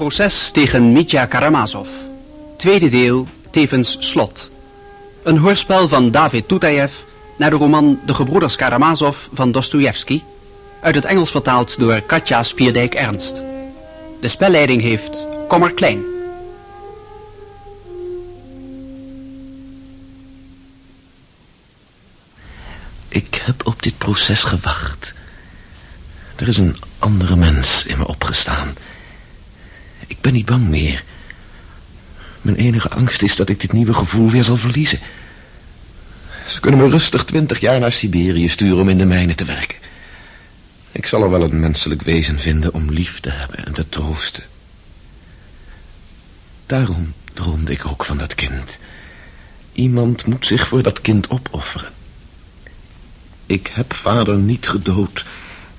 Proces tegen Mitya Karamazov. Tweede deel, tevens slot. Een hoorspel van David Toutayev naar de roman De Gebroeders Karamazov van Dostoevsky. Uit het Engels vertaald door Katja Spierdijk-Ernst. De spelleiding heeft Kommer Klein. Ik heb op dit proces gewacht. Er is een andere mens in me opgestaan. Ik ben niet bang meer. Mijn enige angst is dat ik dit nieuwe gevoel weer zal verliezen. Ze kunnen me rustig twintig jaar naar Siberië sturen om in de mijnen te werken. Ik zal er wel een menselijk wezen vinden om lief te hebben en te troosten. Daarom droomde ik ook van dat kind. Iemand moet zich voor dat kind opofferen. Ik heb vader niet gedood,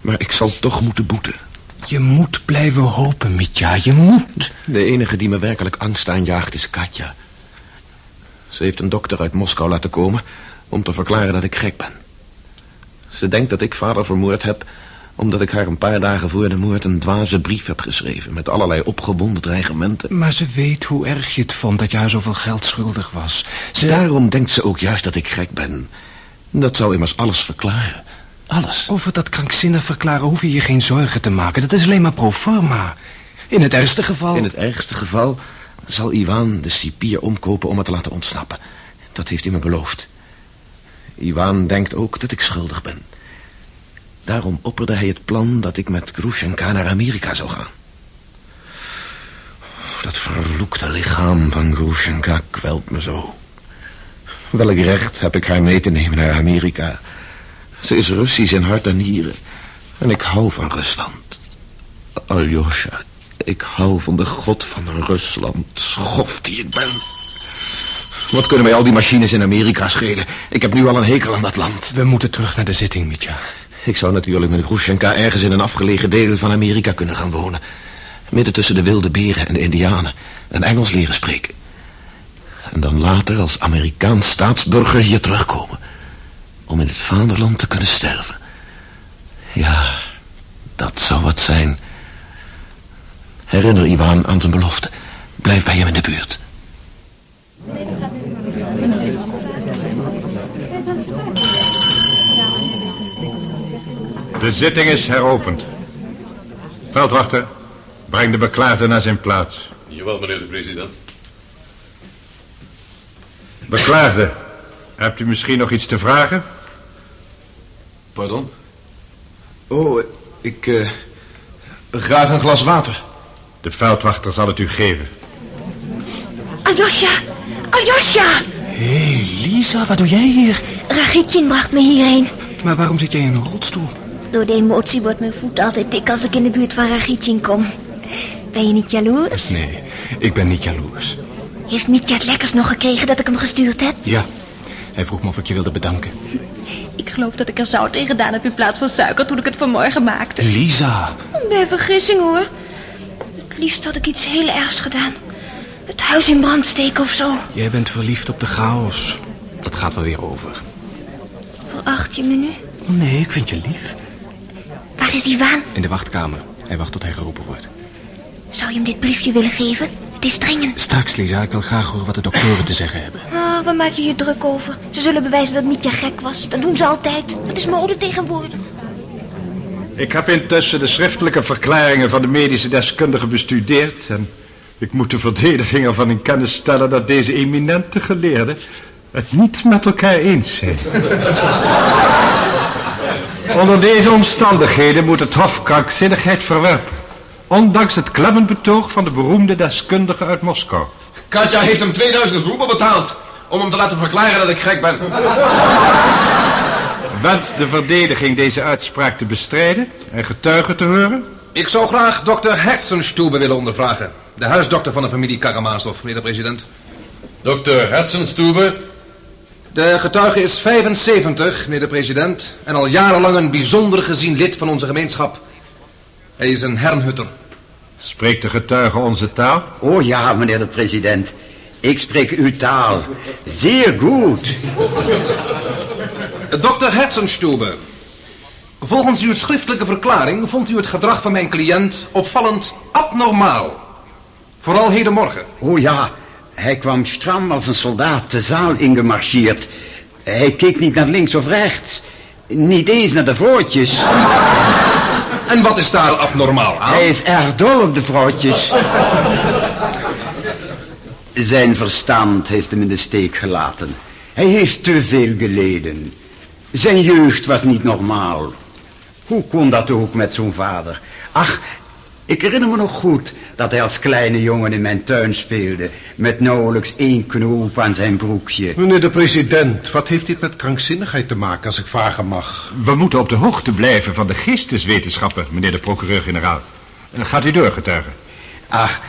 maar ik zal toch moeten boeten. Je moet blijven hopen, Mitja, je moet. De enige die me werkelijk angst aanjaagt is Katja. Ze heeft een dokter uit Moskou laten komen om te verklaren dat ik gek ben. Ze denkt dat ik vader vermoord heb omdat ik haar een paar dagen voor de moord een dwaze brief heb geschreven... met allerlei opgebonden dreigementen. Maar ze weet hoe erg je het vond dat je haar zoveel geld schuldig was. Ze... Daarom denkt ze ook juist dat ik gek ben. Dat zou immers alles verklaren. Alles. Over dat krankzinnig verklaren hoef je je geen zorgen te maken. Dat is alleen maar pro forma. In het ergste geval... In het ergste geval zal Iwan de cipier omkopen om me te laten ontsnappen. Dat heeft hij me beloofd. Iwan denkt ook dat ik schuldig ben. Daarom opperde hij het plan dat ik met Grushenka naar Amerika zou gaan. Dat vervloekte lichaam van Grushenka kwelt me zo. Welk recht heb ik haar mee te nemen naar Amerika? Ze is Russisch in hart en nieren. En ik hou van Rusland. Aljosha, ik hou van de god van Rusland. Schof die ik ben. Wat kunnen mij al die machines in Amerika schelen? Ik heb nu al een hekel aan dat land. We moeten terug naar de zitting, Mitja. Ik zou natuurlijk met Grushenka ergens in een afgelegen deel van Amerika kunnen gaan wonen. Midden tussen de wilde beren en de indianen. En Engels leren spreken. En dan later als Amerikaans staatsburger hier terugkomen. Om in het vaderland te kunnen sterven. Ja, dat zou wat zijn. Herinner Iwan aan zijn belofte. Blijf bij hem in de buurt. De zitting is heropend. Veldwachter, breng de beklaagde naar zijn plaats. Jawel, meneer de president. Beklaagde, hebt u misschien nog iets te vragen? Pardon? Oh, ik... Uh, graag een glas water. De veldwachter zal het u geven. Aljosja! Aljosja! Hé, hey, Lisa, wat doe jij hier? Ragitjin bracht me hierheen. Maar waarom zit jij in een rolstoel? Door de emotie wordt mijn voet altijd dik als ik in de buurt van Ragitjin kom. Ben je niet jaloers? Nee, ik ben niet jaloers. Heeft Mitja het lekkers nog gekregen dat ik hem gestuurd heb? Ja, hij vroeg me of ik je wilde bedanken. Ik geloof dat ik er zout in gedaan heb in plaats van suiker toen ik het vanmorgen maakte. Lisa! Bij vergissing hoor. Het liefst had ik iets heel ergs gedaan. Het huis in brand steken of zo. Jij bent verliefd op de chaos. Dat gaat wel weer over. Veracht je me nu? Nee, ik vind je lief. Waar is die waan? In de wachtkamer. Hij wacht tot hij geroepen wordt. Zou je hem dit briefje willen geven? Het is dringend. Straks, Lisa. Ik wil graag horen wat de doktoren te zeggen hebben. Ah, waar maak je je druk over? Ze zullen bewijzen dat Mietje gek was. Dat doen ze altijd. Dat is mode tegenwoordig. Ik heb intussen de schriftelijke verklaringen van de medische deskundige bestudeerd... en ik moet de verdediging ervan in kennis stellen... dat deze eminente geleerden het niet met elkaar eens zijn. Onder deze omstandigheden moet het Hof krankzinnigheid verwerpen. Ondanks het klemmend betoog van de beroemde deskundige uit Moskou. Katja heeft hem 2000 roebel betaald om hem te laten verklaren dat ik gek ben. Wenst de verdediging deze uitspraak te bestrijden en getuigen te horen? Ik zou graag dokter Herzenstube willen ondervragen. De huisdokter van de familie Karamazov, meneer de president. Dokter Herzenstube. De getuige is 75, meneer de president, en al jarenlang een bijzonder gezien lid van onze gemeenschap. Hij is een hernhutter. Spreekt de getuige onze taal? Oh ja, meneer de president. Ik spreek uw taal. Zeer goed. Dokter Herzenstube. Volgens uw schriftelijke verklaring vond u het gedrag van mijn cliënt opvallend abnormaal. Vooral hedenmorgen. Oh ja, hij kwam stram als een soldaat de zaal ingemarcheerd. Hij keek niet naar links of rechts. Niet eens naar de vrouwtjes. En wat is daar abnormaal aan? Hij is erg dol op de vrouwtjes. Zijn verstand heeft hem in de steek gelaten. Hij heeft te veel geleden. Zijn jeugd was niet normaal. Hoe kon dat ook met zo'n vader? Ach, ik herinner me nog goed dat hij als kleine jongen in mijn tuin speelde... met nauwelijks één knoop aan zijn broekje. Meneer de president, wat heeft dit met krankzinnigheid te maken, als ik vragen mag? We moeten op de hoogte blijven van de geesteswetenschappen, meneer de procureur-generaal. Gaat u door, getuige. Ach,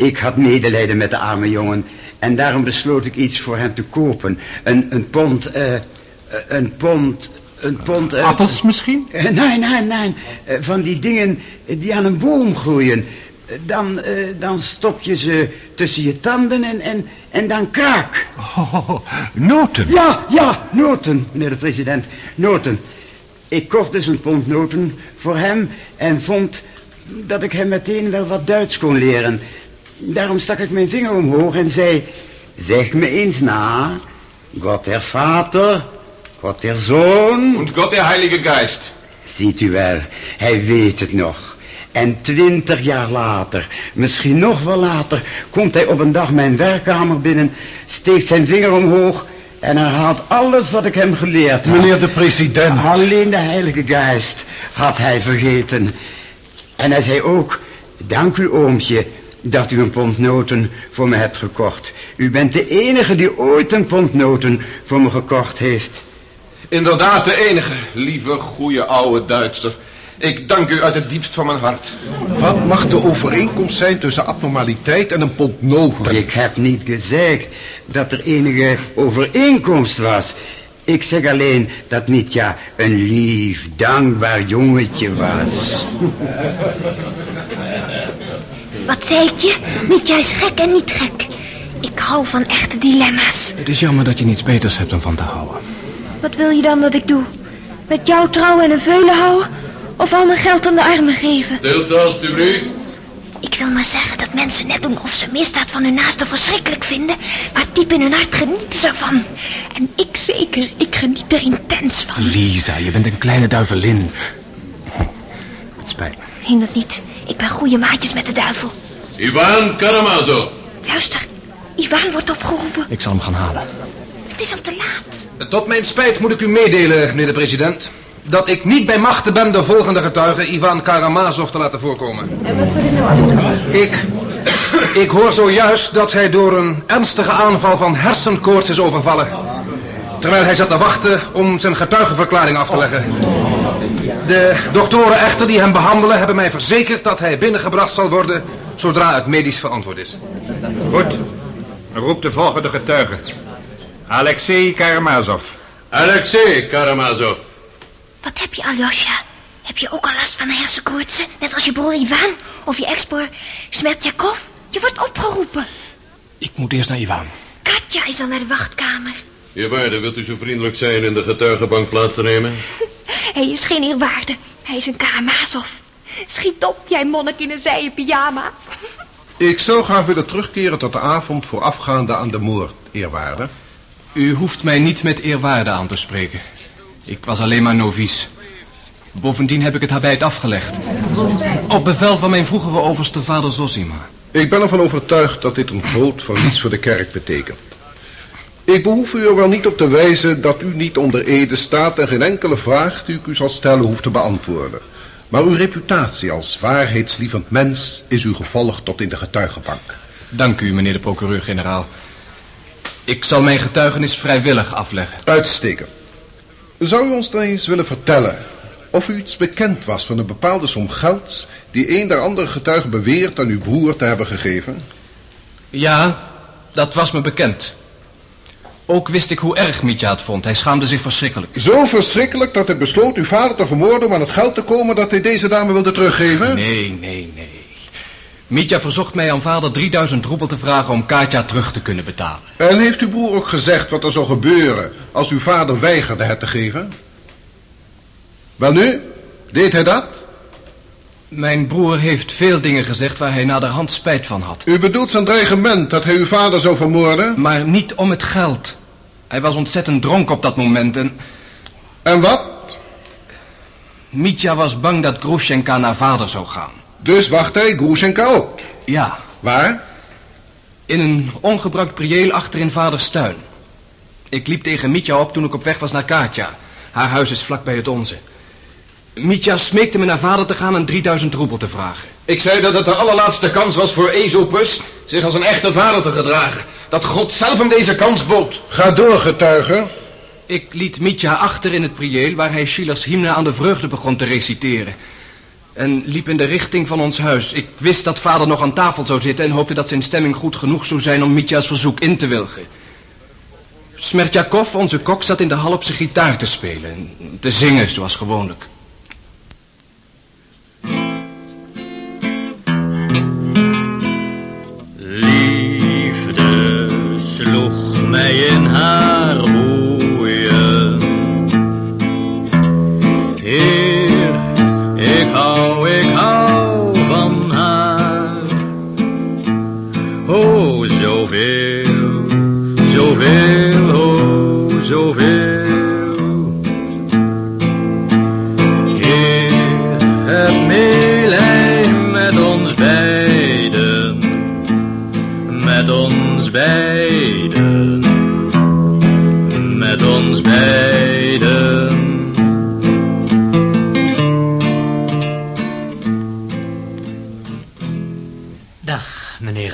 ik had medelijden met de arme jongen... en daarom besloot ik iets voor hem te kopen. Een, een pond, eh, eh, een pond, een pond... eh, Appels misschien? nee, nee, nee. Van die dingen die aan een boom groeien. Dan, dan stop je ze tussen je tanden en, en, en dan kraak. Oh, noten. Ja, ja, noten, meneer de president. Noten. Ik kocht dus een pond noten voor hem en vond dat ik hem meteen wel wat Duits kon leren. Daarom stak ik mijn vinger omhoog en zei... Zeg me eens na, God der Vater, God der Zoon... Und Gott der Heilige Geist. Ziet u wel, hij weet het nog. En twintig jaar later, misschien nog wel later, komt hij op een dag mijn werkkamer binnen, steekt zijn vinger omhoog en herhaalt alles wat ik hem geleerd had. Meneer de president. Alleen de Heilige Geest had hij vergeten. En hij zei ook, dank u oomtje dat u een pond noten voor me hebt gekocht. U bent de enige die ooit een pond noten voor me gekocht heeft. Inderdaad, de enige. Lieve, goede oude Duitser. Ik dank u uit het diepst van mijn hart. Wat mag de overeenkomst zijn tussen abnormaliteit en een pond noten? Ik heb niet gezegd dat er enige overeenkomst was. Ik zeg alleen dat Mitja een lief, dankbaar jongetje was. Wat zei ik je? Niet juist gek en niet gek. Ik hou van echte dilemma's. Het is jammer dat je niets beters hebt om van te houden. Wat wil je dan dat ik doe? Met jou trouwen en een veulen houden? Of al mijn geld aan de armen geven? Stilte, alstublieft. Ik wil maar zeggen dat mensen net doen of ze misdaad van hun naasten verschrikkelijk vinden... maar diep in hun hart genieten ze ervan. En ik zeker, ik geniet er intens van. Lisa, je bent een kleine duivelin. Het spijt me. Hindert niet, ik ben goede maatjes met de duivel. Ivan Karamazov. Luister, Ivan wordt opgeroepen. Ik zal hem gaan halen. Het is al te laat. Tot mijn spijt moet ik u meedelen, meneer de president... dat ik niet bij machten ben de volgende getuige, Ivan Karamazov, te laten voorkomen. En wat zou nou Ik... Ik hoor zojuist dat hij door een ernstige aanval van hersenkoorts is overvallen. Terwijl hij zat te wachten om zijn getuigenverklaring af te leggen. De doktoren echter die hem behandelen hebben mij verzekerd dat hij binnengebracht zal worden zodra het medisch verantwoord is. Goed. Roep de volgende getuige. Alexei Karamazov. Alexei Karamazov. Wat heb je, Aljosja? Heb je ook al last van hersenkoortsen? Net als je broer Ivan? Of je ex-broer Smertjakov? Je wordt opgeroepen. Ik moet eerst naar Ivan. Katja is al naar de wachtkamer. Eerwaarde, wilt u zo vriendelijk zijn in de getuigenbank plaats te nemen? Hij is geen eerwaarde. Hij is een Karamazov. Schiet op, jij monnik in een zijen pyjama. Ik zou graag willen terugkeren tot de avond voorafgaande aan de moord, eerwaarde. U hoeft mij niet met eerwaarde aan te spreken. Ik was alleen maar novice. Bovendien heb ik het habijt afgelegd. Op bevel van mijn vroegere overste vader Zosima. Ik ben ervan overtuigd dat dit een groot verlies voor de kerk betekent. Ik behoef u er wel niet op te wijzen dat u niet onder ede staat en geen enkele vraag die ik u zal stellen hoeft te beantwoorden. Maar uw reputatie als waarheidslievend mens is uw gevolg tot in de getuigenbank. Dank u, meneer de procureur-generaal. Ik zal mijn getuigenis vrijwillig afleggen. Uitstekend. Zou u ons dan eens willen vertellen of u iets bekend was van een bepaalde som geld die een der andere getuigen beweert aan uw broer te hebben gegeven? Ja, dat was me bekend. Ook wist ik hoe erg Mitja het vond. Hij schaamde zich verschrikkelijk. Zo verschrikkelijk dat hij besloot uw vader te vermoorden om aan het geld te komen dat hij deze dame wilde teruggeven? Nee, nee, nee. Mitja verzocht mij aan vader 3000 roebel te vragen om Katja terug te kunnen betalen. En heeft uw broer ook gezegd wat er zou gebeuren als uw vader weigerde het te geven? Wel nu, deed hij dat? Mijn broer heeft veel dingen gezegd waar hij naderhand spijt van had. U bedoelt zijn dreigement dat hij uw vader zou vermoorden? Maar niet om het geld. Hij was ontzettend dronken op dat moment en... En wat? Mitja was bang dat Grushenka naar vader zou gaan. Dus wacht hij Grushenka op? Ja. Waar? In een ongebruikt prieel achter in vaders tuin. Ik liep tegen Mitja op toen ik op weg was naar Katja. Haar huis is vlak bij het onze. Mitja smeekte me naar vader te gaan en 3000 roebel te vragen. Ik zei dat het de allerlaatste kans was voor Ezopus zich als een echte vader te gedragen. Dat God zelf hem deze kans bood. Ga door, getuige. Ik liet Mitja achter in het prieel waar hij Schillers hymne aan de vreugde begon te reciteren. En liep in de richting van ons huis. Ik wist dat vader nog aan tafel zou zitten en hoopte dat zijn stemming goed genoeg zou zijn om Mitja's verzoek in te wilgen. Smertjakov, onze kok, zat in de hal op zijn gitaar te spelen en te zingen zoals gewoonlijk. Mij in haar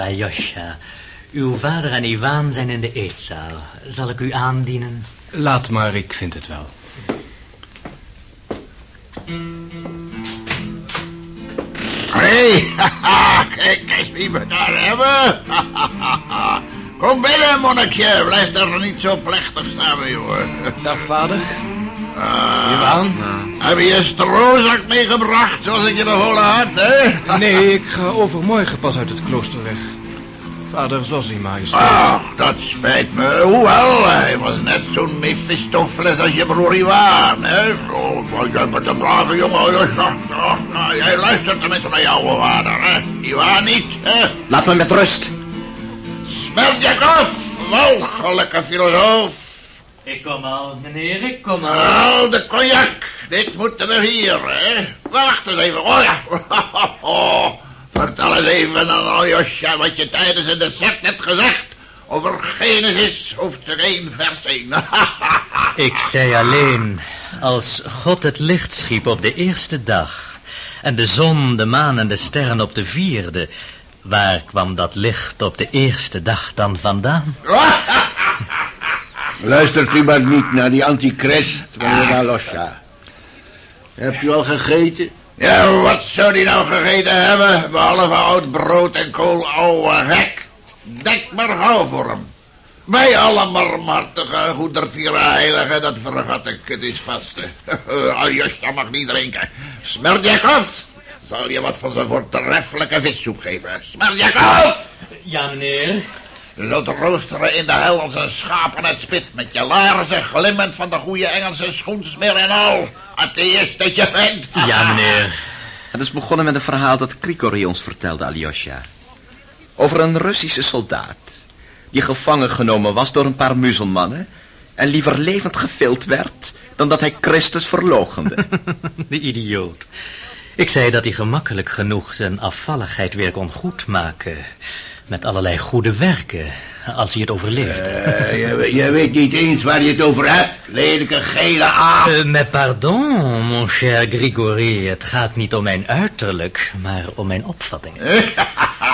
Aljosha. Uw vader en Iwan zijn in de eetzaal. Zal ik u aandienen? Laat maar, ik vind het wel. Hé, hey, kijk eens wie we daar hebben. Kom binnen, monnikje. Blijf daar niet zo plechtig staan, jongen. Dag, vader. Ah, Iwan? Heb je je stroozak meegebracht, zoals ik je bevolen had, hè? Nee, ik ga overmorgen pas uit het klooster weg. Vader Zosima is dood. Ach, dat spijt me. Hoewel, hij was net zo'n Mephistopheles als je broer Iwan, hè? Oh, maar jij bent een brave jongen. Ach, ach, nou, jij luistert tenminste naar jouw vader, hè? Iwan niet, hè? Laat me met rust. Smerdjakov, walgelijke filosoof. Ik kom al, meneer, ik kom al. Al de cognac. Dit moeten we hier, hè? Wacht eens even. Oh ja. Vertel eens even aan Aljosha wat je tijdens het dessert hebt gezegd. Over Genesis, hoofdstuk 1, vers 1. Ik zei alleen, als God het licht schiep op de eerste dag... en de zon, de maan en de sterren op de vierde... waar kwam dat licht op de eerste dag dan vandaan? Luistert u maar niet naar die antichrist, meneer Alosha. Hebt u al gegeten? Ja, wat zou die nou gegeten hebben? Behalve oud brood en kool, ouwe gek. Denk maar gauw voor hem. Wij alle marmartige, goedertieren heiligen, dat vergat ik, het is vast. Aljosja mag niet drinken. Smerdjakov, zal je wat van zijn voortreffelijke vissoep geven? Smerdjakov! Ja, meneer. Zult roosteren in de hel als een schapen het spit... met je laarzen glimmend van de goede Engelse schoensmeer en al. Atheïst dat je bent. Ja, meneer. Het is begonnen met een verhaal dat Krikori ons vertelde, Alyosha. Over een Russische soldaat. Die gevangen genomen was door een paar muzelmannen... en liever levend gevild werd... dan dat hij Christus verloochende. De idioot. Ik zei dat hij gemakkelijk genoeg zijn afvalligheid weer kon goedmaken... met allerlei goede werken, als hij het overleefde. Eh, je, je weet niet eens waar je het over hebt. Lelijke gele aap. Uh, mais pardon, mon cher Grigory. Het gaat niet om mijn uiterlijk, maar om mijn opvattingen.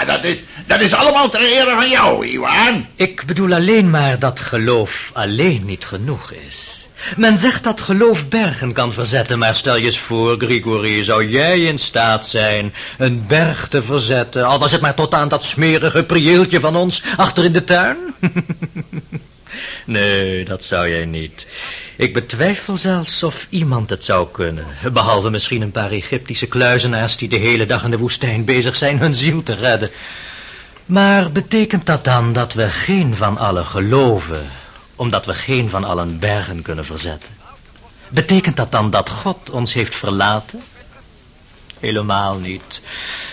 dat, is, dat is allemaal ter ere van jou, Iwan. Ik bedoel alleen maar dat geloof alleen niet genoeg is. Men zegt dat geloof bergen kan verzetten, maar stel je eens voor, Grigory, zou jij in staat zijn een berg te verzetten, al was het maar tot aan dat smerige prieeltje van ons achter in de tuin? nee, dat zou jij niet. Ik betwijfel zelfs of iemand het zou kunnen, behalve misschien een paar Egyptische kluizenaars die de hele dag in de woestijn bezig zijn hun ziel te redden. Maar betekent dat dan dat we geen van allen geloven, omdat we geen van allen bergen kunnen verzetten? Betekent dat dan dat God ons heeft verlaten? Helemaal niet.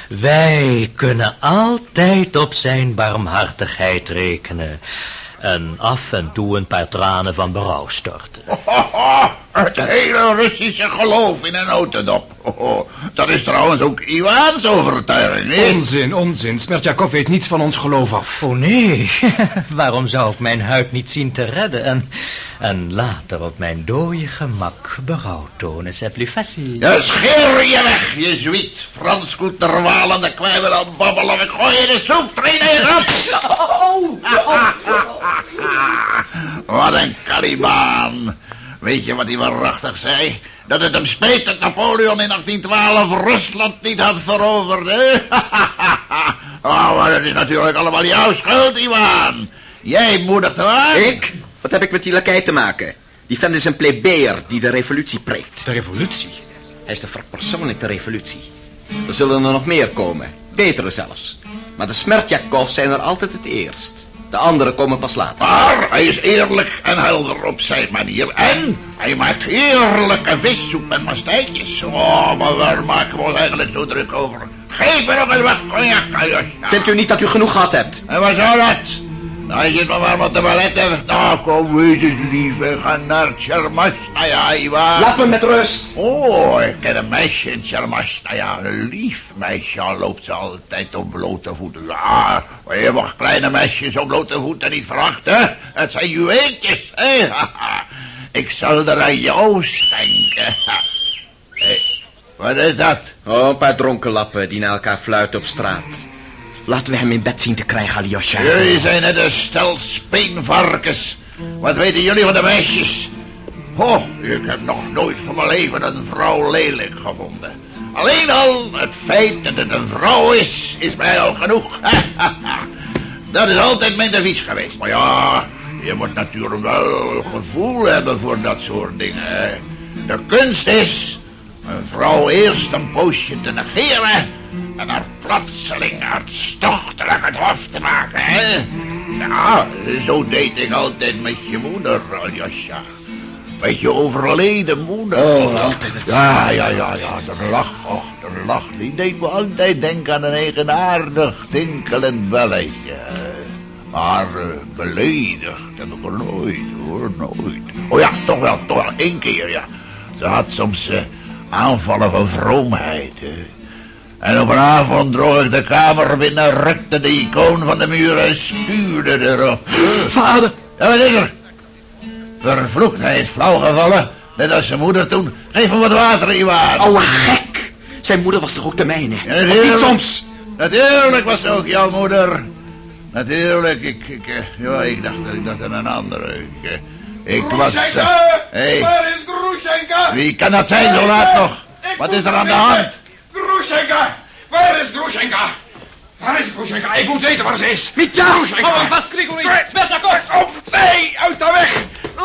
Wij kunnen altijd op zijn barmhartigheid rekenen. En af en toe een paar tranen van berouw storten. Het hele Russische geloof in een notendop. Dat is trouwens ook Iwaans overtuiging, niet? Onzin, onzin. Smertjakov weet niets van ons geloof af. Oh nee, waarom zou ik mijn huid niet zien te redden en, en later op mijn dode gemak berouw tonen? C'est plus facile. Ja, scheer je weg, je zwiet. Frans goed de kwijvel aan babbelen. Ik gooi je in de soep, train je Wat een Caliban. Weet je wat hij waarachtig zei? Dat het hem speet dat Napoleon in 1812 Rusland niet had veroverd, hè? oh, maar dat is natuurlijk allemaal jouw schuld, Iwan. Jij moedigt hem aan. Ik? Wat heb ik met die lakij te maken? Die vent is een plebeer die de revolutie preekt. De revolutie? Hij is de verpersoonlijkte revolutie. Er zullen er nog meer komen. Betere zelfs. Maar de Smertjakovs zijn er altijd het eerst. De anderen komen pas later. Maar hij is eerlijk en helder op zijn manier. En hij maakt heerlijke vissoep en mastijtjes. Oh, maar waar maken we ons eigenlijk zo druk over? Geef me nog eens wat cognac, Aljosja. Vindt u niet dat u genoeg gehad hebt? En wat zou dat? Nou, je zit maar maar wat te beletten. Nou, kom, wees eens lief. We gaan naar Tjermasnaya. Laat me met rust. Oh, ik ken een meisje in Tjermasnaya. Een lief meisje, al loopt ze altijd op blote voeten. Ja, maar je mag kleine meisjes op blote voeten niet verachten. Het zijn juweeltjes, hè. Ik zal er aan jou denken. Hé, wat is dat? Oh, een paar dronken lappen die naar elkaar fluiten op straat. Laten we hem in bed zien te krijgen, Alyosha. Jullie zijn net een stel speenvarkens. Wat weten jullie van de meisjes? Oh, ik heb nog nooit van mijn leven een vrouw lelijk gevonden. Alleen al het feit dat het een vrouw is, is mij al genoeg. dat is altijd mijn devies geweest. Maar ja, je moet natuurlijk wel gevoel hebben voor dat soort dingen. De kunst is een vrouw eerst een poosje te negeren... en haar plotseling hartstochtelijk het hof te maken, hè? Ja, zo deed ik altijd met je moeder, Aljosja. Met je overleden moeder. Oh, altijd hetzelfde. Ja, ja, ja, ja, de lach, och, de lach, die deed me altijd denken aan een eigenaardig tinkelend belletje. Maar eh, beledigd heb ik er nooit, hoor, nooit. Oh ja, toch wel, toch wel, één keer, ja. Ze had soms eh, aanvallen van vroomheid, hè. En op een avond droeg ik de kamer binnen, rukte de icoon van de muur en spuurde erop. Vader! Ja, wat is er? Vervloekt, hij is flauw gevallen. Net als zijn moeder toen. Geef hem wat water, Iwan. Oude gek! Zijn moeder was toch ook de mijne? Ja, niet soms? Natuurlijk was het ook jouw moeder. Natuurlijk, ik, ik, eh, ja, ik dacht, ik dacht aan een andere. Ik, eh, ik was... eh, hey, Waar is Grushenka? wie kan dat zijn zo laat nog? Wat is er aan de hand? Grushenka! Waar is Grushenka? Waar is Grushenka? Ik moet weten waar ze is. Mitja, Grushenka! hou hem vast, Grigori. Smertakov! Opzij, uit de weg!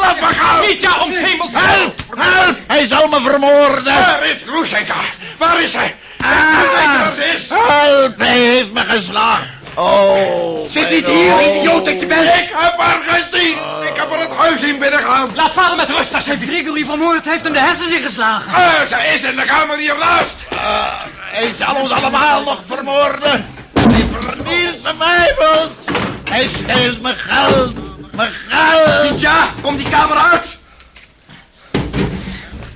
Laat me gaan! Mitja, om hemels Help! Help! Hij zal me vermoorden! Waar is Grushenka? Waar is ze? Ik moet weten waar ze is. Help! Hij heeft me geslagen! Oh, Ze is niet hier, idioot dat je bent. Ik heb haar gezien. Ik heb haar het huis in binnengegaan. Laat vader met rust, als hij Grigori vermoord heeft hem de hersens ingeslagen. Ah, zij is in de kamer hiernaast. Ah, hij zal ons allemaal nog vermoorden. Hij vernielt mijn bijbels. Hij steelt mijn geld. Mijn geld. Ja, kom die kamer uit.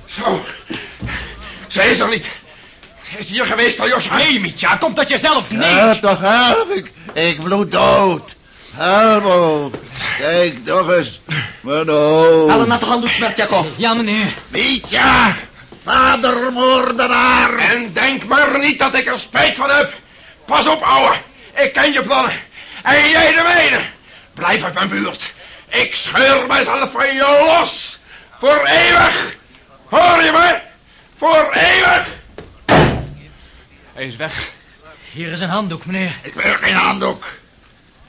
Zo. Zij is er niet. Is hier geweest, Aljosha. Nee, Mitja, komt dat jezelf? Nee. Ja, toch help ik. Ik bloed dood. Help Kijk toch eens. Mijn hoofd. Haal hem naar de hand, Smertjakov. Ja, meneer. Mietja. Vadermoordenaar. En denk maar niet dat ik er spijt van heb. Pas op, ouwe. Ik ken je plannen. En jij de mijne. Blijf uit mijn buurt. Ik scheur mijzelf van je los. Voor eeuwig. Hoor je me? Voor eeuwig. Hij is weg. Hier is een handdoek, meneer. Ik wil geen handdoek.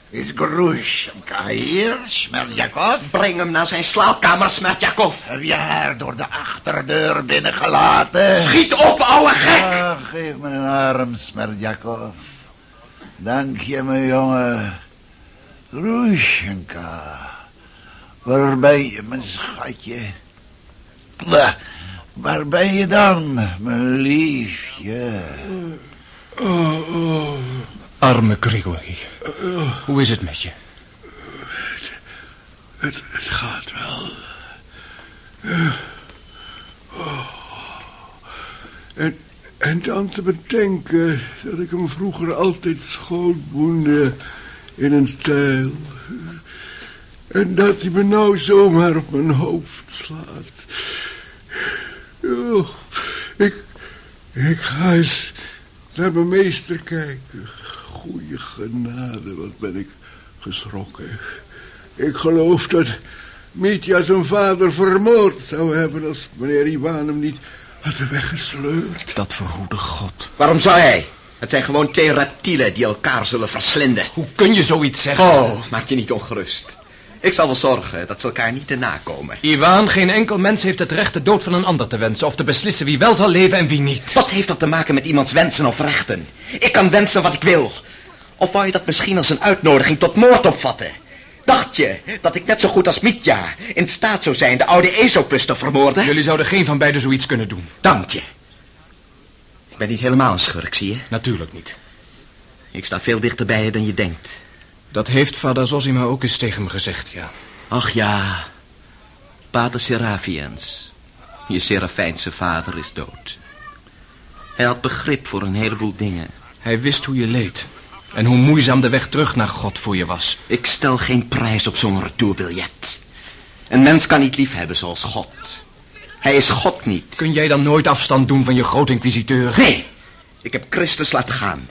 Is Grushenka hier, Smerjakov? Breng hem naar zijn slaapkamer, Smertjakov. Heb je haar door de achterdeur binnengelaten? Schiet op, ouwe gek! Geef me een arm, Smerjakov. Dank je, mijn jongen. Grushenka. Waar ben je, mijn schatje? Waar ben je dan, mijn liefje? Oh, oh. Arme Grigory. Hoe is het met je? Het, het gaat wel. Oh. En, en dan te bedenken dat ik hem vroeger altijd schoonboende in een stijl. En dat hij me nou zomaar op mijn hoofd slaat. Oh, ik, ik ga eens naar mijn meester kijken. Goeie genade, wat ben ik geschrokken. Ik geloof dat Mitja zijn vader vermoord zou hebben... als meneer Iwan hem niet had weggesleurd. Dat verhoede God. Waarom zou hij? Het zijn gewoon twee reptielen die elkaar zullen verslinden. Hoe kun je zoiets zeggen? Oh, maak je niet ongerust. Ik zal wel zorgen dat ze elkaar niet te nakomen. Iwaan, geen enkel mens heeft het recht de dood van een ander te wensen... of te beslissen wie wel zal leven en wie niet. Wat heeft dat te maken met iemands wensen of rechten? Ik kan wensen wat ik wil. Of wou je dat misschien als een uitnodiging tot moord opvatten? Dacht je dat ik net zo goed als Mitja in staat zou zijn de oude Aesopus te vermoorden? Jullie zouden geen van beiden zoiets kunnen doen. Dank je. Ik ben niet helemaal een schurk, zie je? Natuurlijk niet. Ik sta veel dichter bij je dan je denkt. Dat heeft vader Zosima ook eens tegen me gezegd, ja. Ach ja, pater Serafiens. Je Serafijnse vader is dood. Hij had begrip voor een heleboel dingen. Hij wist hoe je leed. En hoe moeizaam de weg terug naar God voor je was. Ik stel geen prijs op zo'n retourbiljet. Een mens kan niet liefhebben zoals God. Hij is God niet. Kun jij dan nooit afstand doen van je grote inquisiteur? Nee, ik heb Christus laten gaan.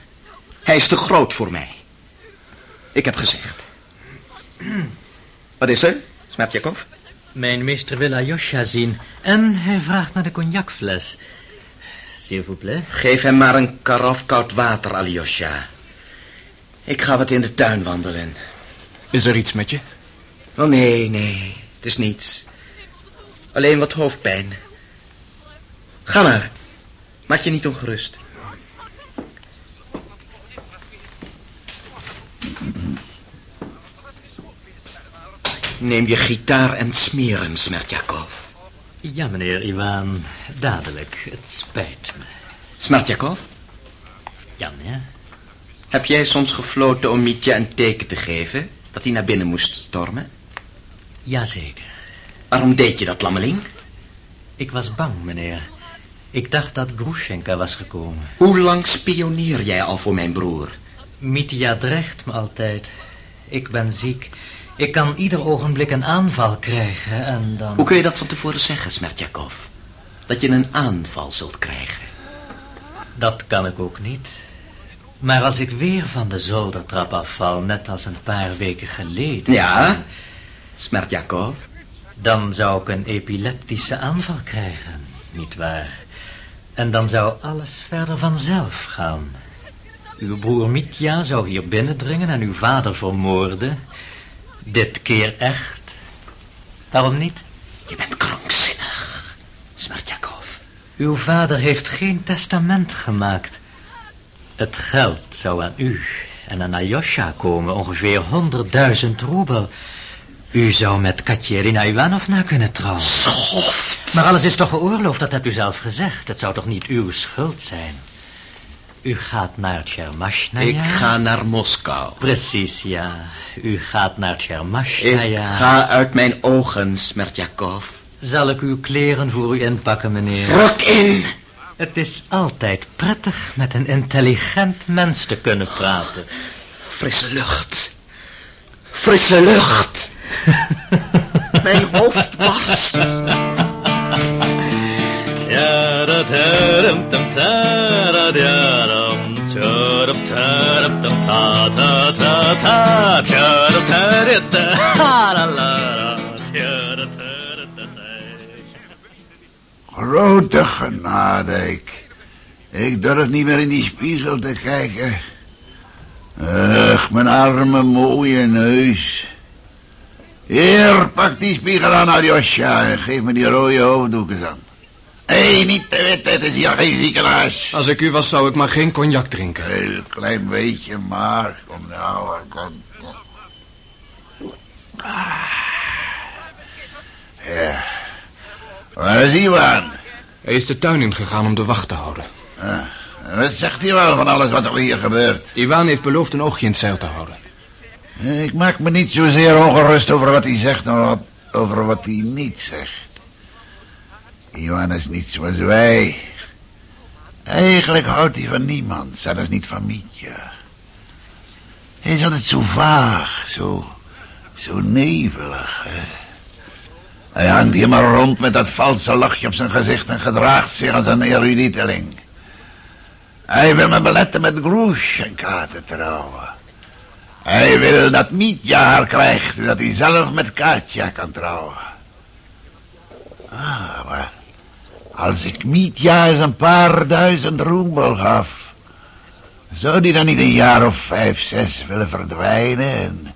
Hij is te groot voor mij. Ik heb gezegd. Wat is er, Smertjakov? Mijn meester wil Ayosha zien. En hij vraagt naar de cognacfles. S'il vous plaît. Geef hem maar een karaf koud water, Alyosha. Ik ga wat in de tuin wandelen. Is er iets met je? Oh, nee, nee. Het is niets. Alleen wat hoofdpijn. Ga maar. Maak je niet ongerust. Neem je gitaar en smeer hem, Smertjakov. Ja, meneer Iwan. Dadelijk. Het spijt me. Smertjakov? Ja, meneer. Heb jij soms gefloten om Mietje een teken te geven... dat hij naar binnen moest stormen? Jazeker. Waarom deed je dat, lammeling? Ik was bang, meneer. Ik dacht dat Grushenka was gekomen. Hoe lang spioneer jij al voor mijn broer? Mitya dreigt me altijd. Ik ben ziek. Ik kan ieder ogenblik een aanval krijgen en dan... Hoe kun je dat van tevoren zeggen, Smertjakov? Dat je een aanval zult krijgen. Dat kan ik ook niet. Maar als ik weer van de zoldertrap afval, net als een paar weken geleden... Ja, Smertjakov? Dan zou ik een epileptische aanval krijgen, nietwaar? En dan zou alles verder vanzelf gaan. Uw broer Mitja zou hier binnendringen en uw vader vermoorden. Dit keer echt. Waarom niet? Je bent krankzinnig, Smertjakov. Uw vader heeft geen testament gemaakt. Het geld zou aan u en aan Ayosha komen, ongeveer honderdduizend roebel. U zou met Katerina Ivanovna kunnen trouwen. Soft. Maar alles is toch geoorloofd, dat hebt u zelf gezegd. Het zou toch niet uw schuld zijn? U gaat naar Tchermashnaya? Ik ga naar Moskou. Precies, ja. U gaat naar Tchermashnaya. Ik ga uit mijn ogen, Smertjakov. Zal ik uw kleren voor u inpakken, meneer? Ruk in! Het is altijd prettig met een intelligent mens te kunnen praten. Frisse lucht. Frisse lucht. Mijn hoofd barst. Grote genade, ik. Ik durf niet meer in die spiegel te kijken. Ach, mijn arme mooie neus. Hier, pak die spiegel aan, Alyosha, en geef me die rode hoofddoeken aan. Hé, hey, niet te weten, het is hier geen ziekenhuis. Als ik u was, zou ik maar geen cognac drinken. Heel klein beetje, maar kom nou. Kom. Ah. Ja. Waar is Iwan? Hij is de tuin ingegaan om de wacht te houden. Ah, wat zegt hij wel van alles wat er hier gebeurt? Iwan heeft beloofd een oogje in het zeil te houden. Ik maak me niet zozeer ongerust over wat hij zegt, maar over wat hij niet zegt. Iwan is niet zoals wij. Eigenlijk houdt hij van niemand, zelfs niet van Mietja. Hij is altijd zo vaag, zo, zo nevelig. Hè? Hij hangt hier maar rond met dat valse lachje op zijn gezicht en gedraagt zich als een erudieteling. Hij wil me beletten met Groesjenka te trouwen. Hij wil dat Mietja haar krijgt, zodat hij zelf met Katja kan trouwen. Ah, maar als ik Mietja eens een paar duizend roebel gaf... zou die dan niet een jaar of vijf, zes willen verdwijnen... en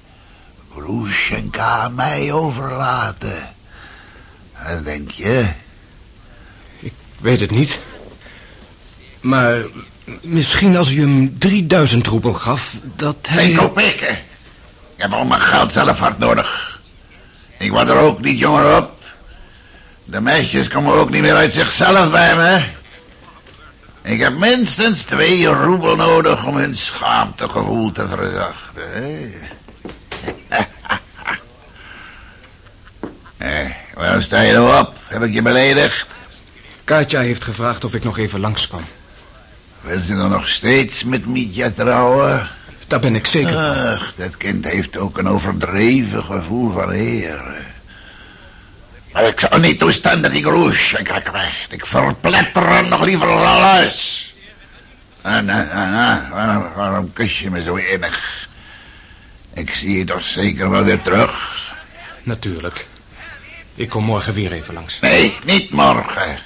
Groesjenka aan mij overlaten? Wat denk je? Ik weet het niet. Maar misschien als u hem 3000 roebel gaf, dat hij... Ik ik. Ik heb al mijn geld zelf hard nodig. Ik word er ook niet jonger op. De meisjes komen ook niet meer uit zichzelf bij me. Ik heb minstens twee roebel nodig om hun schaamtegevoel te verzachten. Eh, waarom sta je nou op? Heb ik je beledigd? Katja heeft gevraagd of ik nog even langskwam. Wil ze dan nog steeds met Mietja trouwen? Daar ben ik zeker van. Ach, dat kind heeft ook een overdreven gevoel van eer. Maar ik zal niet toestaan dat hij Groesjenka krijgt. Ik verpletter hem nog liever al huis. En, en, en, en, waarom, waarom kus je me zo innig? Ik zie je toch zeker wel weer terug? Natuurlijk. Ik kom morgen weer even langs. Nee, niet morgen.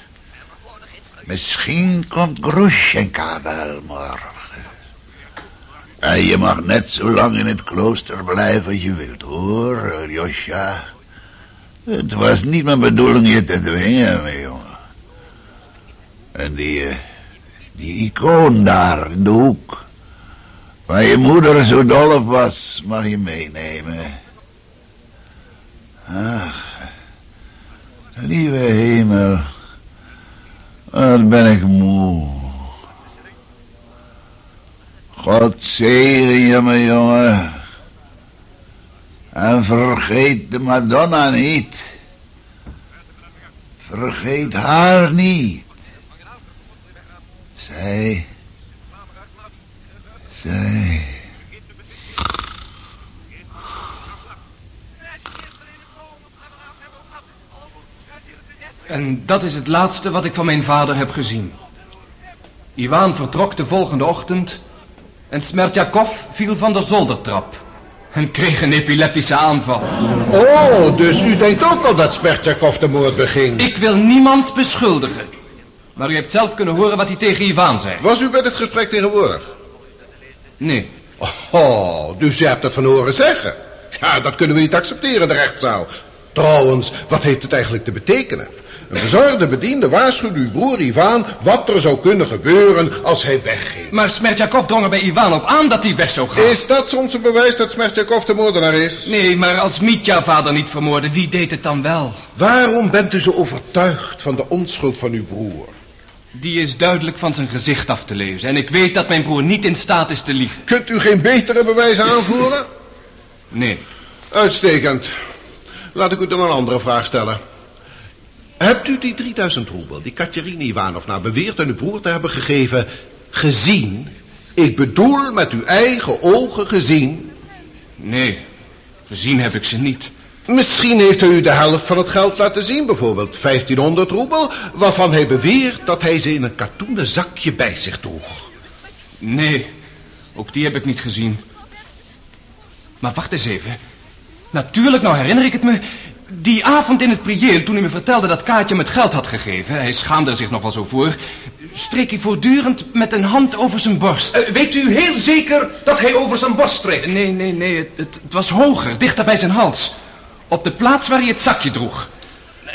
Misschien komt Groesjenka wel morgen. En je mag net zo lang in het klooster blijven als je wilt, hoor, Josja. Het was niet mijn bedoeling je te dwingen, mijn jongen. En die, eh, die icoon daar in de hoek... waar je moeder zo dol op was, mag je meenemen. Ach, lieve hemel... Wat ben ik moe. God zegen je, mijn jongen. En vergeet de Madonna niet. Vergeet haar niet. Zij... Zij... En dat is het laatste wat ik van mijn vader heb gezien. Iwaan vertrok de volgende ochtend en Smertjakov viel van de zoldertrap en kreeg een epileptische aanval. Oh, dus u denkt ook al dat Smertjakov de moord beging? Ik wil niemand beschuldigen. Maar u hebt zelf kunnen horen wat hij tegen Iwaan zei. Was u bij dit gesprek tegenwoordig? Nee. Oh, dus u hebt het van horen zeggen. Ja, dat kunnen we niet accepteren de rechtszaal. Trouwens, wat heeft het eigenlijk te betekenen? Een bezorgde bediende waarschuwde uw broer Ivan wat er zou kunnen gebeuren als hij wegging. Maar Smertjakov drong er bij Iwaan op aan dat hij weg zou gaan. Is dat soms een bewijs dat Smertjakov de moordenaar is? Nee, maar als Mitja vader niet vermoordde, wie deed het dan wel? Waarom bent u zo overtuigd van de onschuld van uw broer? Die is duidelijk van zijn gezicht af te lezen. En ik weet dat mijn broer niet in staat is te liegen. Kunt u geen betere bewijzen aanvoeren? Nee. Uitstekend. Laat ik u dan een andere vraag stellen. Hebt u die 3000 roebel, die Katerina Ivanovna beweert aan uw broer te hebben gegeven, gezien? Ik bedoel met uw eigen ogen gezien. Nee, gezien heb ik ze niet. Misschien heeft hij u de helft van het geld laten zien, bijvoorbeeld 1500 roebel, waarvan hij beweert dat hij ze in een katoenen zakje bij zich droeg. Nee, ook die heb ik niet gezien. Maar wacht eens even. Natuurlijk, nou herinner ik het me. Die avond in het prieel, toen hij me vertelde dat Kaatje me het geld had gegeven... hij schaamde er zich nog wel zo voor... streek hij voortdurend met een hand over zijn borst. Eh, weet u heel zeker dat hij over zijn borst streek? Nee, nee, nee, het, het, het was hoger, dichter bij zijn hals. Op de plaats waar hij het zakje droeg.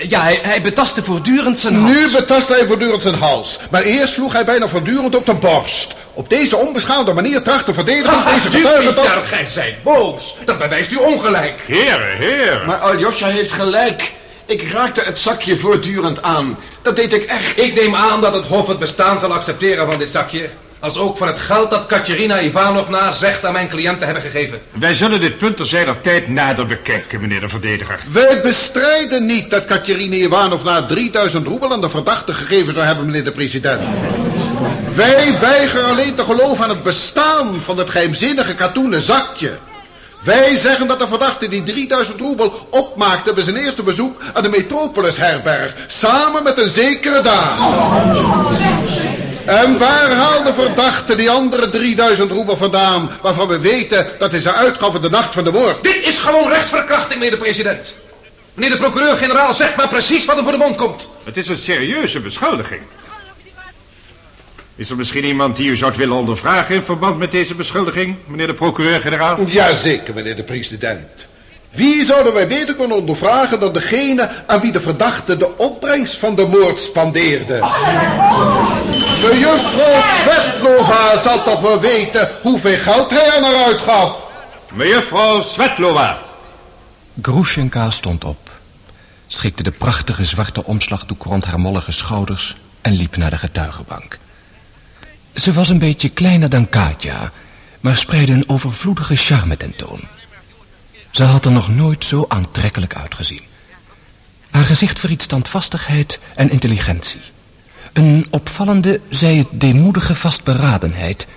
Ja, hij, hij betastte voortdurend zijn hals. Nu betast hij voortdurend zijn hals. Maar eerst sloeg hij bijna voortdurend op de borst. Op deze onbeschaamde manier tracht te verdedigen Ah, deze getuige Jupiter, toch... gij zijt boos. Dat bewijst u ongelijk. Heren, heren. Maar Aljosha heeft gelijk. Ik raakte het zakje voortdurend aan. Dat deed ik echt. Ik neem aan dat het Hof het bestaan zal accepteren van dit zakje. Als ook van het geld dat Katerina Ivanovna zegt aan mijn cliënt te hebben gegeven. Wij zullen dit punt er zijner tijd nader bekijken, meneer de verdediger. Wij bestrijden niet dat Katerina Ivanovna 3000 roebel aan de verdachte gegeven zou hebben, meneer de president. Wij weigeren alleen te geloven aan het bestaan van het geheimzinnige katoenen zakje. Wij zeggen dat de verdachte die 3000 roebel opmaakte bij zijn eerste bezoek aan de Metropolis herberg, samen met een zekere dame. En waar haalde verdachte die andere 3000 roebel vandaan, waarvan we weten dat hij ze uitgaf in de nacht van de moord? Dit is gewoon rechtsverkrachting, meneer de president. Meneer de procureur-generaal, zegt maar precies wat er voor de mond komt. Het is een serieuze beschuldiging. Is er misschien iemand die u zou willen ondervragen in verband met deze beschuldiging, meneer de procureur-generaal? Jazeker, meneer de president. Wie zouden wij beter kunnen ondervragen dan degene aan wie de verdachte de opbrengst van de moord spandeerde? Mejuffrouw Svetlova zal toch wel weten hoeveel geld hij aan haar uitgaf? Mejuffrouw Svetlova. Grushenka stond op, schikte de prachtige zwarte omslagdoek rond haar mollige schouders en liep naar de getuigenbank. Ze was een beetje kleiner dan Katja, maar spreidde een overvloedige charme tentoon. Ze had er nog nooit zo aantrekkelijk uitgezien. Haar gezicht verriet standvastigheid en intelligentie. Een opvallende, zij het deemoedige vastberadenheid...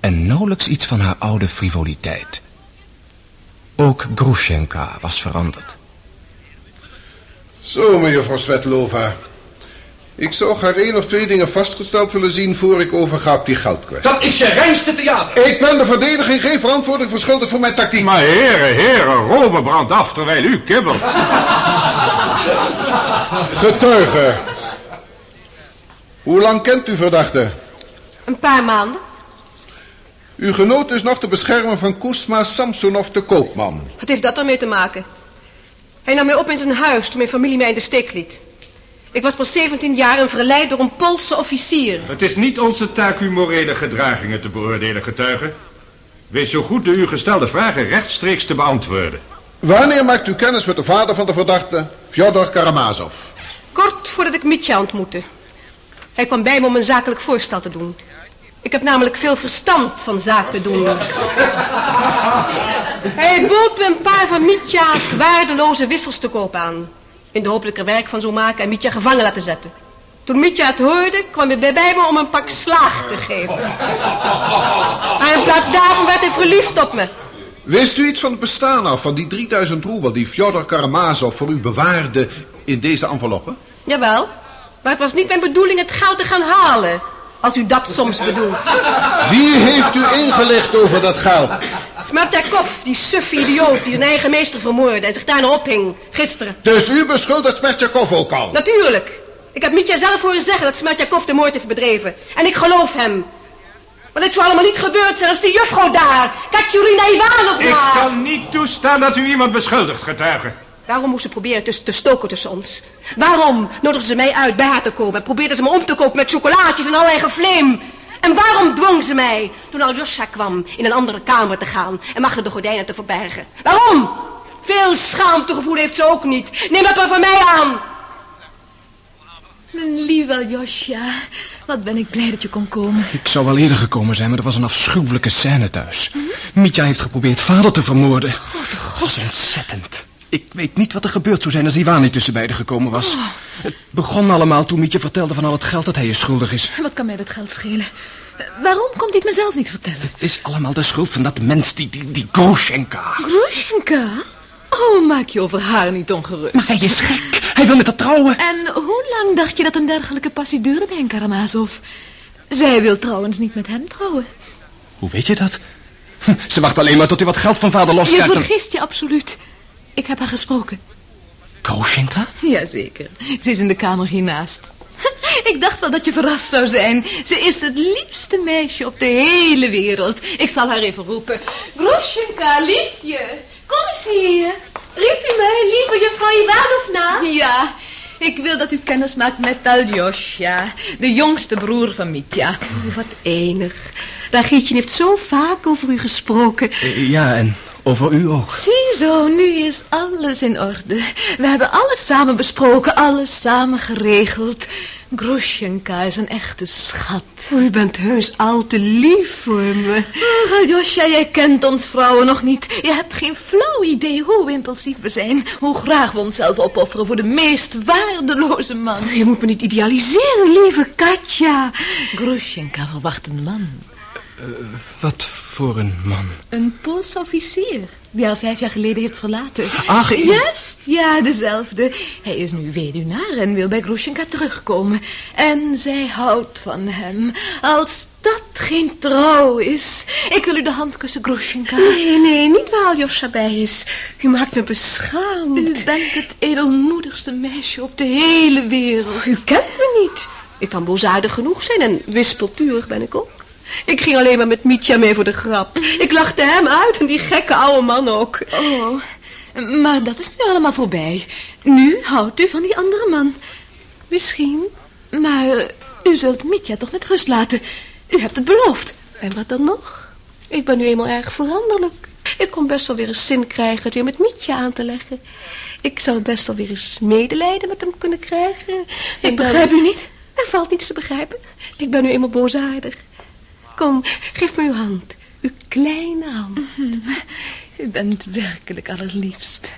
en nauwelijks iets van haar oude frivoliteit. Ook Grushenka was veranderd. Zo, mejuffrouw Svetlova. Ik zou graag één of twee dingen vastgesteld willen zien voor ik overga op die geldkwestie. Dat is je reinste theater. Ik ben de verdediging geen verantwoording verschuldigd voor mijn tactiek. Maar heren, heren, Rome brandt af terwijl u kibbelt. Getuige. Hoe lang kent u verdachte? Een paar maanden. Uw genoot is nog te beschermen van Kusma Samsonov de koopman. Wat heeft dat ermee te maken? Hij nam mij op in zijn huis toen mijn familie mij in de steek liet. Ik was pas 17 jaar en verleid door een Poolse officier. Het is niet onze taak uw morele gedragingen te beoordelen, getuige. Wees zo goed de u gestelde vragen rechtstreeks te beantwoorden. Wanneer maakt u kennis met de vader van de verdachte, Fyodor Karamazov? Kort voordat ik Mitja ontmoette. Hij kwam bij me om een zakelijk voorstel te doen. Ik heb namelijk veel verstand van zaken doen. Hij bood me een paar van Mitja's waardeloze wissels te koop aan. In de hoop dat ik er werk van zou maken en Mitja gevangen laten zetten. Toen Mitja het hoorde, kwam hij bij me om een pak slaag te geven. Maar in plaats daarvan werd hij verliefd op me. Wist u iets van het bestaan af van die 3000 roebel die Fyodor Karamazov voor u bewaarde in deze enveloppen? Jawel, maar het was niet mijn bedoeling het geld te gaan halen. Als u dat soms bedoelt. Wie heeft u ingelicht over dat geld? Smertjakov, die suffe idioot die zijn eigen meester vermoordde en zich daarna ophing. Gisteren. Dus u beschuldigt Smertjakov ook al? Natuurlijk. Ik heb Mitja zelf horen zeggen dat Smertjakov de moord heeft bedreven. En ik geloof hem. Maar dit zou allemaal niet gebeurd zijn als die juffrouw daar, Katerina Ivanovna. Ik kan niet toestaan dat u iemand beschuldigt, getuige. Waarom moest ze proberen tussen te stoken tussen ons? Waarom nodigde ze mij uit bij haar te komen en probeerde ze me om te kopen met chocolaatjes en allerlei gefleem? En waarom dwong ze mij, toen Aljosha kwam, in een andere kamer te gaan en achter de gordijnen te verbergen? Waarom? Veel schaamtegevoel heeft ze ook niet. Neem dat maar van mij aan. Mijn lieve Aljosha, wat ben ik blij dat je kon komen. Ik zou wel eerder gekomen zijn, maar er was een afschuwelijke scène thuis. Mitja heeft geprobeerd vader te vermoorden. Oh, de god. was ontzettend. Ik weet niet wat er gebeurd zou zijn als niet tussen beiden gekomen was. Oh. Het begon allemaal toen Mietje vertelde van al het geld dat hij je schuldig is. Wat kan mij dat geld schelen? Waarom komt hij het mezelf niet vertellen? Het is allemaal de schuld van dat mens, die, die, die Grushenka. Grushenka? Oh, maak je over haar niet ongerust. Maar hij is gek. Hij wil met haar trouwen. En hoe lang dacht je dat een dergelijke passie duurde bij een Karamazov? Zij wil trouwens niet met hem trouwen. Hoe weet je dat? Ze wacht alleen maar tot hij wat geld van vader Je loskrijgt. en- vergist je absoluut. Ik heb haar gesproken. Grushenka? Jazeker. Ze is in de kamer hiernaast. Ik dacht wel dat je verrast zou zijn. Ze is het liefste meisje op de hele wereld. Ik zal haar even roepen. Grosjenka, liefje, kom eens hier. Riep u mij, lieve juffrouw Ivanovna? Ja, ik wil dat u kennis maakt met Aljosha, de jongste broer van Mitja. Oh, wat enig. Ragietje heeft zo vaak over u gesproken. Eh, Ja, en Over u ook. Ziezo, nu is alles in orde. We hebben alles samen besproken, alles samen geregeld. Grushenka is een echte schat. U bent heus al te lief voor me. Ach, Aljosha, jij kent ons vrouwen nog niet. Je hebt geen flauw idee hoe impulsief we zijn. Hoe graag we onszelf opofferen voor de meest waardeloze man. Je moet me niet idealiseren, lieve Katja. Grushenka verwacht een man. Uh, wat voor een man? Een Poolse officier, die haar vijf jaar geleden heeft verlaten. Ach, ik... Juist, ja, dezelfde. Hij is nu weduwnaar en wil bij Grushenka terugkomen. En zij houdt van hem. Als dat geen trouw is. Ik wil u de hand kussen, Grushenka. Nee, nee, niet waar Aljosha bij is. U maakt me beschaamd. U bent het edelmoedigste meisje op de hele wereld. U kent me niet. Ik kan boosaardig genoeg zijn en wispelturig ben ik ook. Ik ging alleen maar met Mietja mee voor de grap. Ik lachte hem uit en die gekke oude man ook. Oh, maar dat is nu allemaal voorbij. Nu houdt u van die andere man. Misschien, maar u zult Mietja toch met rust laten. U hebt het beloofd. En wat dan nog? Ik ben nu eenmaal erg veranderlijk. Ik kon best wel weer eens zin krijgen het weer met Mietja aan te leggen. Ik zou best wel weer eens medelijden met hem kunnen krijgen. Ik begrijp u niet. Er valt niets te begrijpen. Ik ben nu eenmaal boosaardig. Kom, geef me uw hand. Uw kleine hand. U bent werkelijk allerliefst.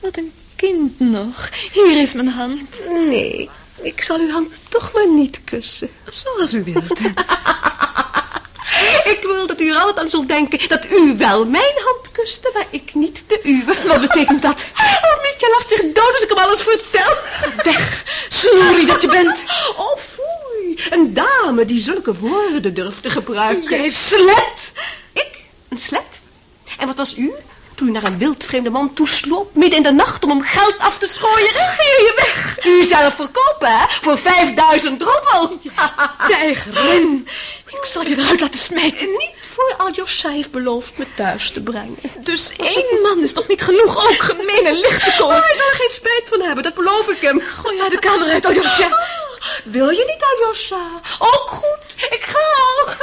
Wat een kind nog. Hier is mijn hand. Nee, ik zal uw hand toch maar niet kussen. Zoals u wilt. ik wil dat u er altijd aan zult denken dat u wel mijn hand kuste, maar ik niet de uwe. Wat betekent dat? Oh, Mietje lacht zich dood als ik hem alles vertel. Weg, snoerie dat je bent. Oh, foei. Een dame die zulke woorden durft te gebruiken. Jij slet. Ik? Een slet? En wat was u? Toen u naar een wildvreemde man toesloop, midden in de nacht, om hem geld af te schooien. Scheer je weg. U zelf verkopen, hè? Voor 5000 roebel. Ja, tijgerin. Ik zal je eruit laten smijten. Niet voor Aljosha heeft beloofd me thuis te brengen. Dus één man is nog niet genoeg ook gemeen en licht te komen. Oh, hij zal er geen spijt van hebben, dat beloof ik hem. Gooi haar de kamer uit, Aljosha. Wil je niet, Aljosha? Ook goed, ik ga al.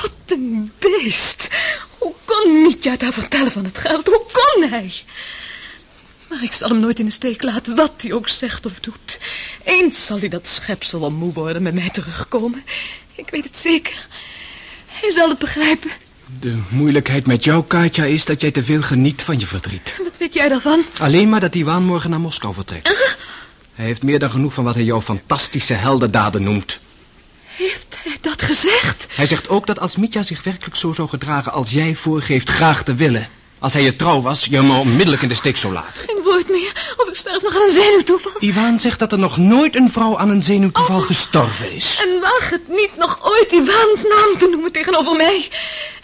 Wat een beest. Hoe kon Mitja daar vertellen van het geld? Hoe kon hij? Maar ik zal hem nooit in de steek laten, wat hij ook zegt of doet. Eens zal hij dat schepsel wel moe worden met mij terugkomen. Ik weet het zeker. Hij zal het begrijpen. De moeilijkheid met jou, Katja, is dat jij te veel geniet van je verdriet. Wat weet jij daarvan? Alleen maar dat Iwan morgen naar Moskou vertrekt. Uh. Hij heeft meer dan genoeg van wat hij jouw fantastische heldendaden noemt. Heeft hij dat gezegd? Hij zegt ook dat als Mitja zich werkelijk zo zou gedragen als jij voorgeeft graag te willen... Als hij je trouw was, je hem onmiddellijk in de steek zou laten. Geen woord meer, of ik sterf nog aan een zenuwtoeval. Iwan zegt dat er nog nooit een vrouw aan een zenuwtoeval oh. gestorven is. En waag het niet nog ooit Iwan's naam te noemen tegenover mij.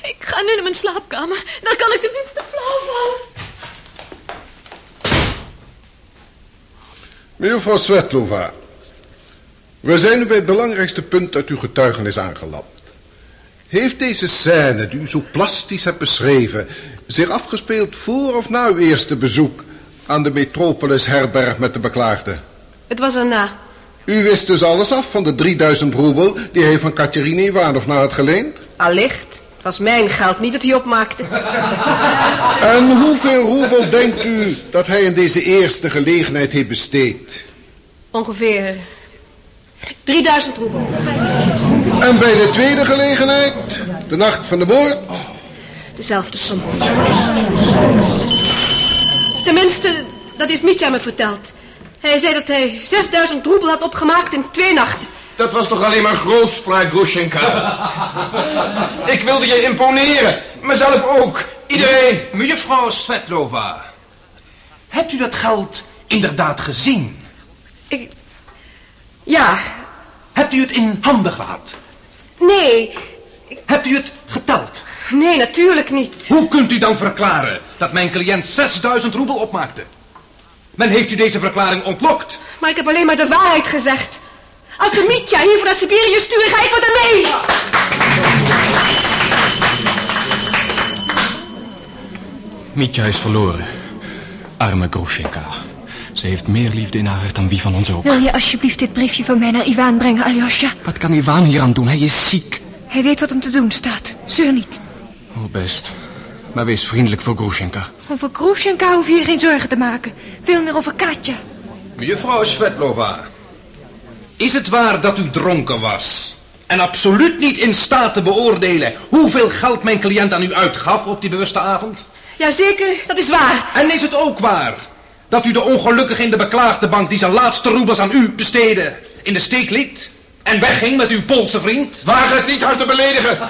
Ik ga nu naar mijn slaapkamer. Daar kan ik tenminste flauw vallen. Mevrouw Svetlova, we zijn nu bij het belangrijkste punt uit uw getuigenis aangeland. Heeft deze scène, die u zo plastisch hebt beschreven, zich afgespeeld voor of na uw eerste bezoek aan de Metropolis herberg met de beklaagde? Het was erna. U wist dus alles af van de 3000 roebel die hij van Katerina Ivanovna had geleend? Allicht. Het was mijn geld, niet dat hij opmaakte. En hoeveel roebel denkt u dat hij in deze eerste gelegenheid heeft besteed? Ongeveer 3000 roebel. En bij de tweede gelegenheid, de nacht van de moord? Dezelfde som. Tenminste, dat heeft Mitja me verteld. Hij zei dat hij 6000 roebel had opgemaakt in twee nachten. Dat was toch alleen maar grootspraak, Grushenka. Ik wilde je imponeren. Mezelf ook. Iedereen. Mevrouw Svetlova. Hebt u dat geld inderdaad gezien? Ik... Ja. Hebt u het in handen gehad? Nee. Ik... Hebt u het geteld? Nee, natuurlijk niet. Hoe kunt u dan verklaren dat mijn cliënt 6000 roebel opmaakte? Men heeft u deze verklaring ontlokt. Maar ik heb alleen maar de waarheid gezegd. Als ze Mitja hier naar Siberië sturen, ga ik met hem mee. Mitja is verloren. Arme Grushenka. Ze heeft meer liefde in haar hart dan wie van ons ook. Wil je alsjeblieft dit briefje van mij naar Ivan brengen, Aljosha? Wat kan Ivan hier aan doen? Hij is ziek. Hij weet wat hem te doen staat. Zeur niet. Oh, best. Maar wees vriendelijk voor Grushenka. Over Grushenka hoef je je geen zorgen te maken. Veel meer over Katja. Mevrouw Svetlova, is het waar dat u dronken was? En absoluut niet in staat te beoordelen hoeveel geld mijn cliënt aan u uitgaf op die bewuste avond? Jazeker, dat is waar. En is het ook waar dat u de ongelukkige in de beklaagde bank die zijn laatste roebels aan u besteedde in de steek liet? En wegging met uw Poolse vriend? Waag het niet hard te beledigen.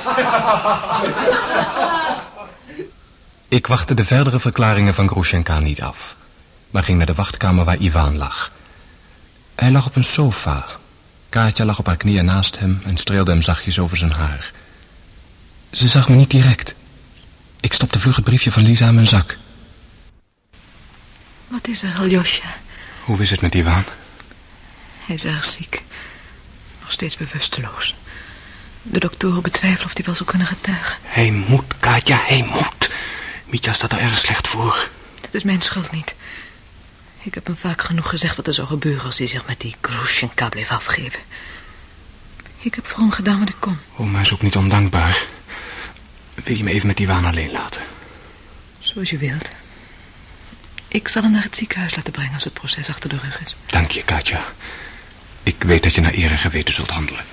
Ik wachtte de verdere verklaringen van Grushenka niet af, maar ging naar de wachtkamer waar Ivan lag. Hij lag op een sofa. Kaatja lag op haar knieën naast hem en streelde hem zachtjes over zijn haar. Ze zag me niet direct. Ik stopte vlug het briefje van Lisa in mijn zak. Wat is er, Aljosja? Hoe is het met Ivan? Hij is erg ziek. Nog steeds bewusteloos. De doktoren betwijfelen of hij wel zou kunnen getuigen. Hij moet, Katja, hij moet. Mitja staat er erg slecht voor. Dat is mijn schuld niet. Ik heb hem vaak genoeg gezegd wat er zou gebeuren als hij zich met die Grushenka bleef afgeven. Ik heb voor hem gedaan wat ik kon. Oh, maar is ook niet ondankbaar. Wil je me even met Ivan alleen laten? Zoals je wilt. Ik zal hem naar het ziekenhuis laten brengen als het proces achter de rug is. Dank je, Katja. Ik weet dat je naar eer en geweten zult handelen.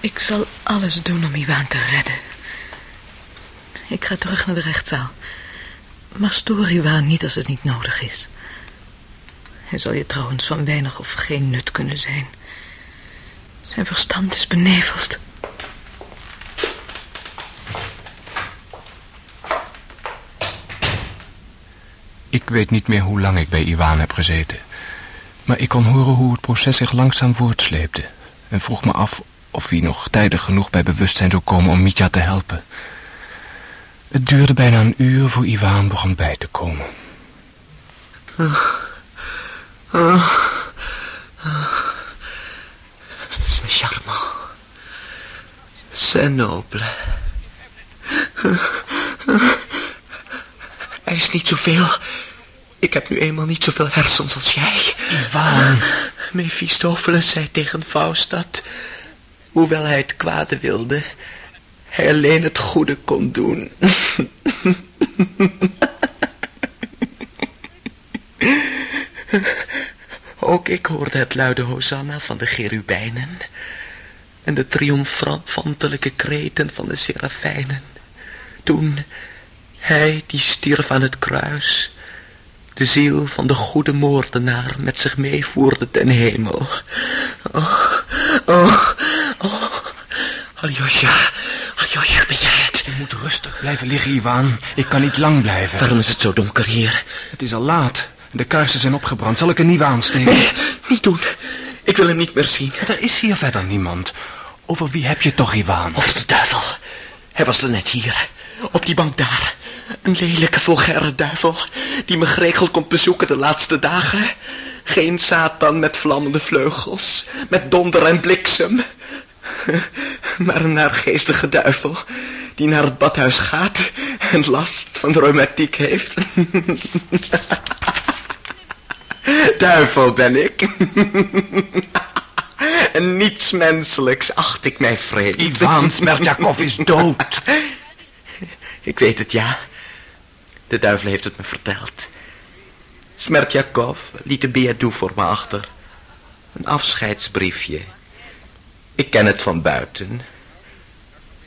Ik zal alles doen om Iwan te redden. Ik ga terug naar de rechtszaal. Maar stoor Iwan niet als het niet nodig is. Hij zal je trouwens van weinig of geen nut kunnen zijn. Zijn verstand is beneveld. Ik weet niet meer hoe lang ik bij Iwan heb gezeten. Maar ik kon horen hoe het proces zich langzaam voortsleepte. En vroeg me af of hij nog tijdig genoeg bij bewustzijn zou komen om Mitja te helpen. Het duurde bijna een uur voor Iwan begon bij te komen. C'est charmant. C'est noble. Hij is niet zoveel. Ik heb nu eenmaal niet zoveel hersens als jij. Ivan. Mephistopheles zei tegen Faust dat, hoewel hij het kwade wilde, hij alleen het goede kon doen. Ook ik hoorde het luide hosanna van de cherubijnen en de triomfantelijke kreten van de serafijnen. Toen hij die stierf aan het kruis, de ziel van de goede moordenaar met zich meevoerde ten hemel. Oh, oh, oh. Aljosja, Aljosja, ben jij het? Je moet rustig blijven liggen, Ivan. Ik kan niet lang blijven. Waarom is het zo donker hier? Het is al laat. De kaarsen zijn opgebrand. Zal ik een nieuwe aansteken? Nee, niet doen. Ik wil hem niet meer zien. Er is hier verder niemand. Over wie heb je toch, Ivan? Of de duivel. Hij was er net hier. Op die bank daar. Een lelijke, vulgaire duivel. Die me geregeld komt bezoeken de laatste dagen. Geen Satan met vlammende vleugels. Met donder en bliksem. Maar een naargeestige duivel. Die naar het badhuis gaat. En last van de reumatiek heeft. Duivel ben ik. En niets menselijks acht ik mij vreemd. Ivan Smertjakov is dood. Ik weet het, ja. De duivel heeft het me verteld. Smertjakov liet een billet voor me achter. Een afscheidsbriefje. Ik ken het van buiten.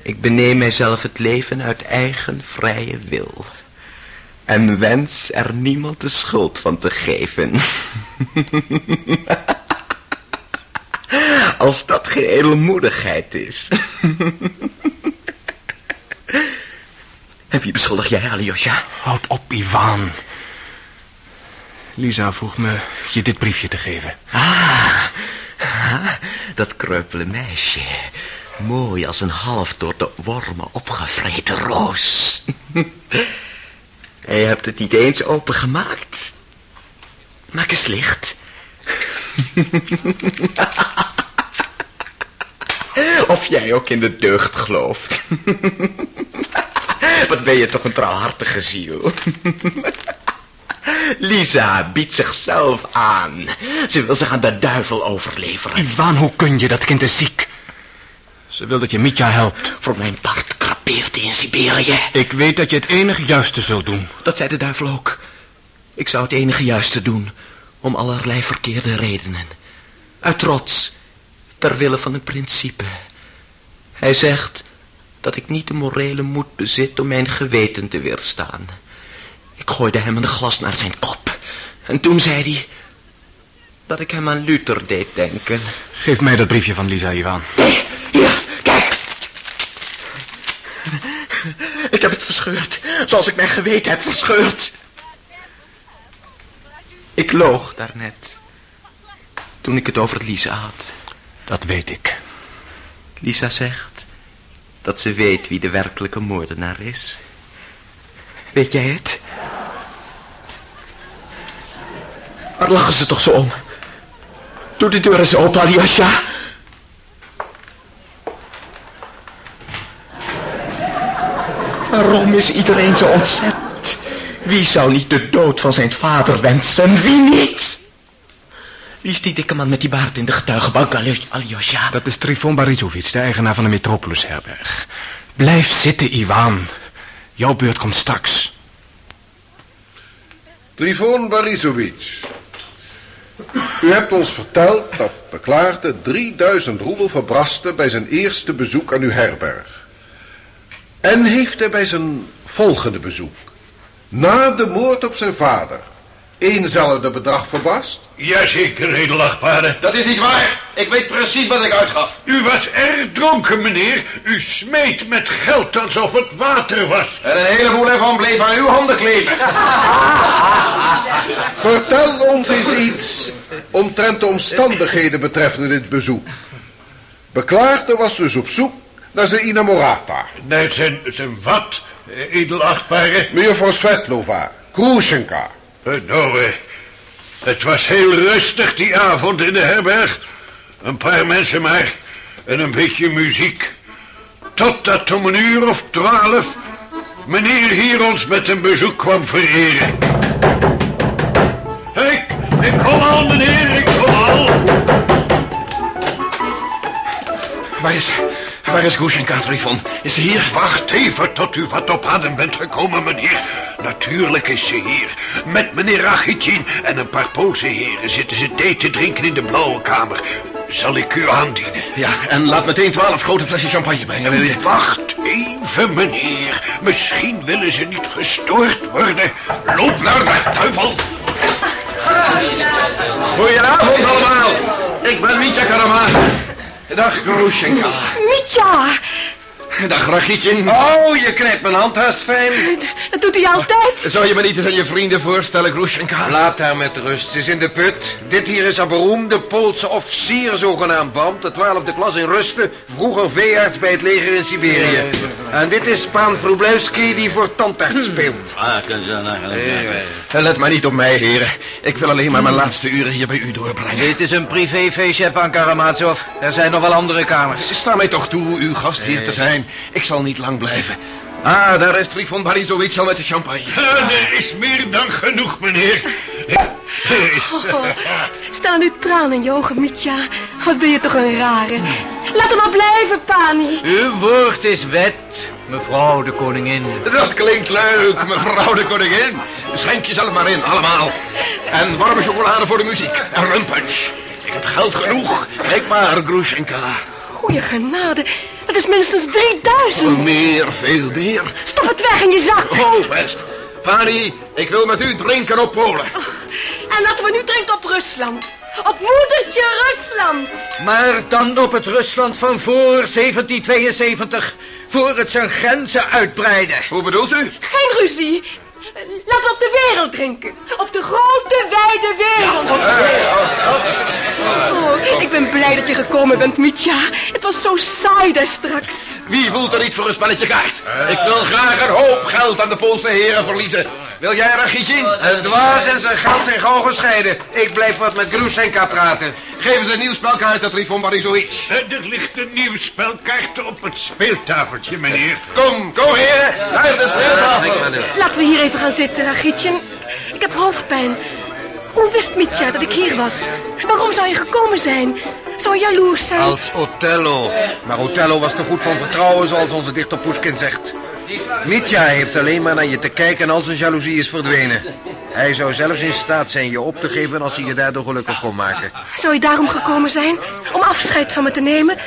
Ik beneem mijzelf het leven uit eigen vrije wil. En wens er niemand de schuld van te geven. Als dat geen edelmoedigheid is. En wie beschuldig jij, Alyosha? Houd op, Ivan. Lisa vroeg me je dit briefje te geven. Ah, ah, dat kreupele meisje. Mooi als een half door de wormen opgevreten roos. En je hebt het niet eens opengemaakt. Maak eens licht. Of jij ook in de deugd gelooft. Wat ben je toch een trouwhartige ziel. Lisa biedt zichzelf aan. Ze wil zich aan de duivel overleveren. Ivan, hoe kun je? Dat kind is ziek. Ze wil dat je Mitja helpt. Voor mijn part krapeert hij in Siberië. Ik weet dat je het enige juiste zult doen. Dat zei de duivel ook. Ik zou het enige juiste doen. Om allerlei verkeerde redenen. Uit trots. Ter wille van een principe. Hij zegt dat ik niet de morele moed bezit om mijn geweten te weerstaan. Ik gooide hem een glas naar zijn kop. En toen zei hij dat ik hem aan Luther deed denken. Geef mij dat briefje van Lisa, Ivan. Hier, kijk. Ik heb het verscheurd, zoals ik mijn geweten heb verscheurd. Ik loog daarnet, toen ik het over Lisa had. Dat weet ik. Lisa zegt dat ze weet wie de werkelijke moordenaar is. Weet jij het? Waar lachen ze toch zo om? Doe de deur eens open, Alyosha. Waarom is iedereen zo ontzet? Wie zou niet de dood van zijn vader wensen? Wie niet? Wie is die dikke man met die baard in de getuigenbank, Alyosha? Dat is Trifon Barizovic, de eigenaar van de Metropolis herberg. Blijf zitten, Ivan. Jouw beurt komt straks. Trifon Barisovic. U hebt ons verteld dat beklaagde 3000 roebel verbraste bij zijn eerste bezoek aan uw herberg. En heeft hij bij zijn volgende bezoek, na de moord op zijn vader, eenzelfde bedrag verbrast? Jazeker, edelachtbare. Dat is niet waar. Ik weet precies wat ik uitgaf. U was erg dronken, meneer. U smeet met geld alsof het water was. En een heleboel ervan bleef aan uw handen kleven. Vertel ons eens iets omtrent de omstandigheden betreffende dit bezoek. Beklaagde was dus op zoek naar zijn inamorata. Naar zijn, zijn wat, edelachtbare? Mevrouw Svetlova, Krushenka. Eh, nou, eh, het was heel rustig die avond in de herberg. Een paar mensen maar en een beetje muziek. Totdat om een uur of twaalf meneer hier ons met een bezoek kwam vereren. Ik, ik kom al, meneer, ik kom al. Waar is, waar is Gushenka, Trifon? Is ze hier? Wacht even tot u wat op adem bent gekomen, meneer. Natuurlijk is ze hier. Met meneer Rachitjin en een paar Poolse heren zitten ze thee te drinken in de blauwe kamer. Zal ik u aandienen? Ja, en laat meteen twaalf grote flessen champagne brengen, wil je? Wacht even, meneer. Misschien willen ze niet gestoord worden. Loop naar de duivel. Goedenavond allemaal. Ik ben Mitja Karamazov. Dag, Grushenka. Mitja! Dag, Rachitjin. Oh, je knijpt mijn hand haast fijn. Dat doet hij altijd. Zou je me niet eens aan je vrienden voorstellen, Grushenka? Laat haar met rust. Ze is in de put. Dit hier is haar beroemde Poolse officier, zogenaamd Band. De twaalfde klas in Rusten. Vroeger veearts bij het leger in Siberië. En dit is Paan Wroblewski, die voor tandarts speelt. Ah, kan ze Eh, Let maar niet op mij, heren. Ik wil alleen maar mijn laatste uren hier bij u doorbrengen. Dit is een privéfeestje, Pan Karamazov. Er zijn nog wel andere kamers. Sta mij toch toe uw gast hier te zijn. Ik zal niet lang blijven. Ah, daar is Trifon Barizovic al met de champagne. Er is meer dan genoeg, meneer. Oh, staan nu tranen in je ogen, Mitja. Wat ben je toch een rare. Laat hem maar blijven, Pani. Uw woord is wet, mevrouw de koningin. Dat klinkt leuk, mevrouw de koningin. Schenk jezelf maar in, allemaal. En warme chocolade voor de muziek. En rumpunch. Ik heb geld genoeg. Kijk maar, Grushenka. Goeie genade. Is minstens 3000. Meer, veel meer. Stop het weg in je zak. Oh, best. Pani, ik wil met u drinken op Polen. En laten we nu drinken op Rusland. Op moedertje Rusland. Maar dan op het Rusland van voor 1772. Voor het zijn grenzen uitbreidde. Hoe bedoelt u? Geen ruzie. Laten we op de wereld drinken. Op de grote, wijde wereld. Oh, ik ben blij dat je gekomen bent, Mitja. Het was zo saai daar straks. Wie voelt er niet voor een spelletje kaart? Ik wil graag een hoop geld aan de Poolse heren verliezen. Wil jij, Rachitjin? Een dwaas en zijn geld zijn gauw gescheiden. Ik blijf wat met Grushenka praten. Geef eens een nieuw spelkaart, dat Trifon Barizovic. Eh, Er ligt een nieuw spelkaart op het speeltafeltje, meneer. Kom, kom heren, naar de speeltafel. Laten we hier even gaan zitten, Rachitjen. Ik heb hoofdpijn. Hoe wist Mitja dat ik hier was? Waarom zou je gekomen zijn? zou jaloers zijn. Als Othello. Maar Othello was te goed van vertrouwen, zoals onze dichter Pushkin zegt. Mitya heeft alleen maar naar je te kijken als zijn jaloezie is verdwenen. Hij zou zelfs in staat zijn je op te geven als hij je daardoor gelukkig kon maken. Zou je daarom gekomen zijn? Om afscheid van me te nemen?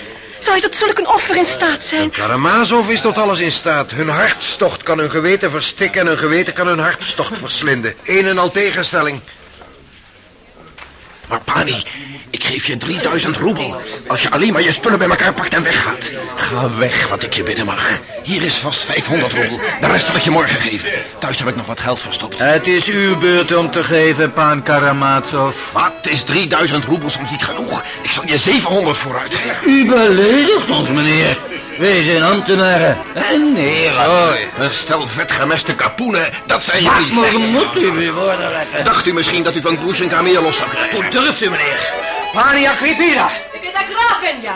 Zou je tot zulk een offer in staat zijn? Karamazov is tot alles in staat. Hun hartstocht kan hun geweten verstikken en hun geweten kan hun hartstocht verslinden. Een en al tegenstelling. Maar Pani, ik geef je 3000 roebel. Als je alleen maar je spullen bij elkaar pakt en weggaat. Ga weg, wat ik je bidden mag. Hier is vast 500 roebel. De rest zal ik je morgen geven. Thuis heb ik nog wat geld verstopt. Het is uw beurt om te geven, paan Karamazov. Wat is 3000 roebel soms niet genoeg? Ik zal je 700 vooruit geven. U beledigt ons, meneer. Wij zijn ambtenaren en heren. Een stel vetgemeste kapoenen, dat zijn jullie maar zeggen. moet u weer worden leggen? Dacht u misschien dat u van Grushenka meer los zou krijgen? Hoe durft u, meneer? Pania Kripina. Ik ben de Gravenja.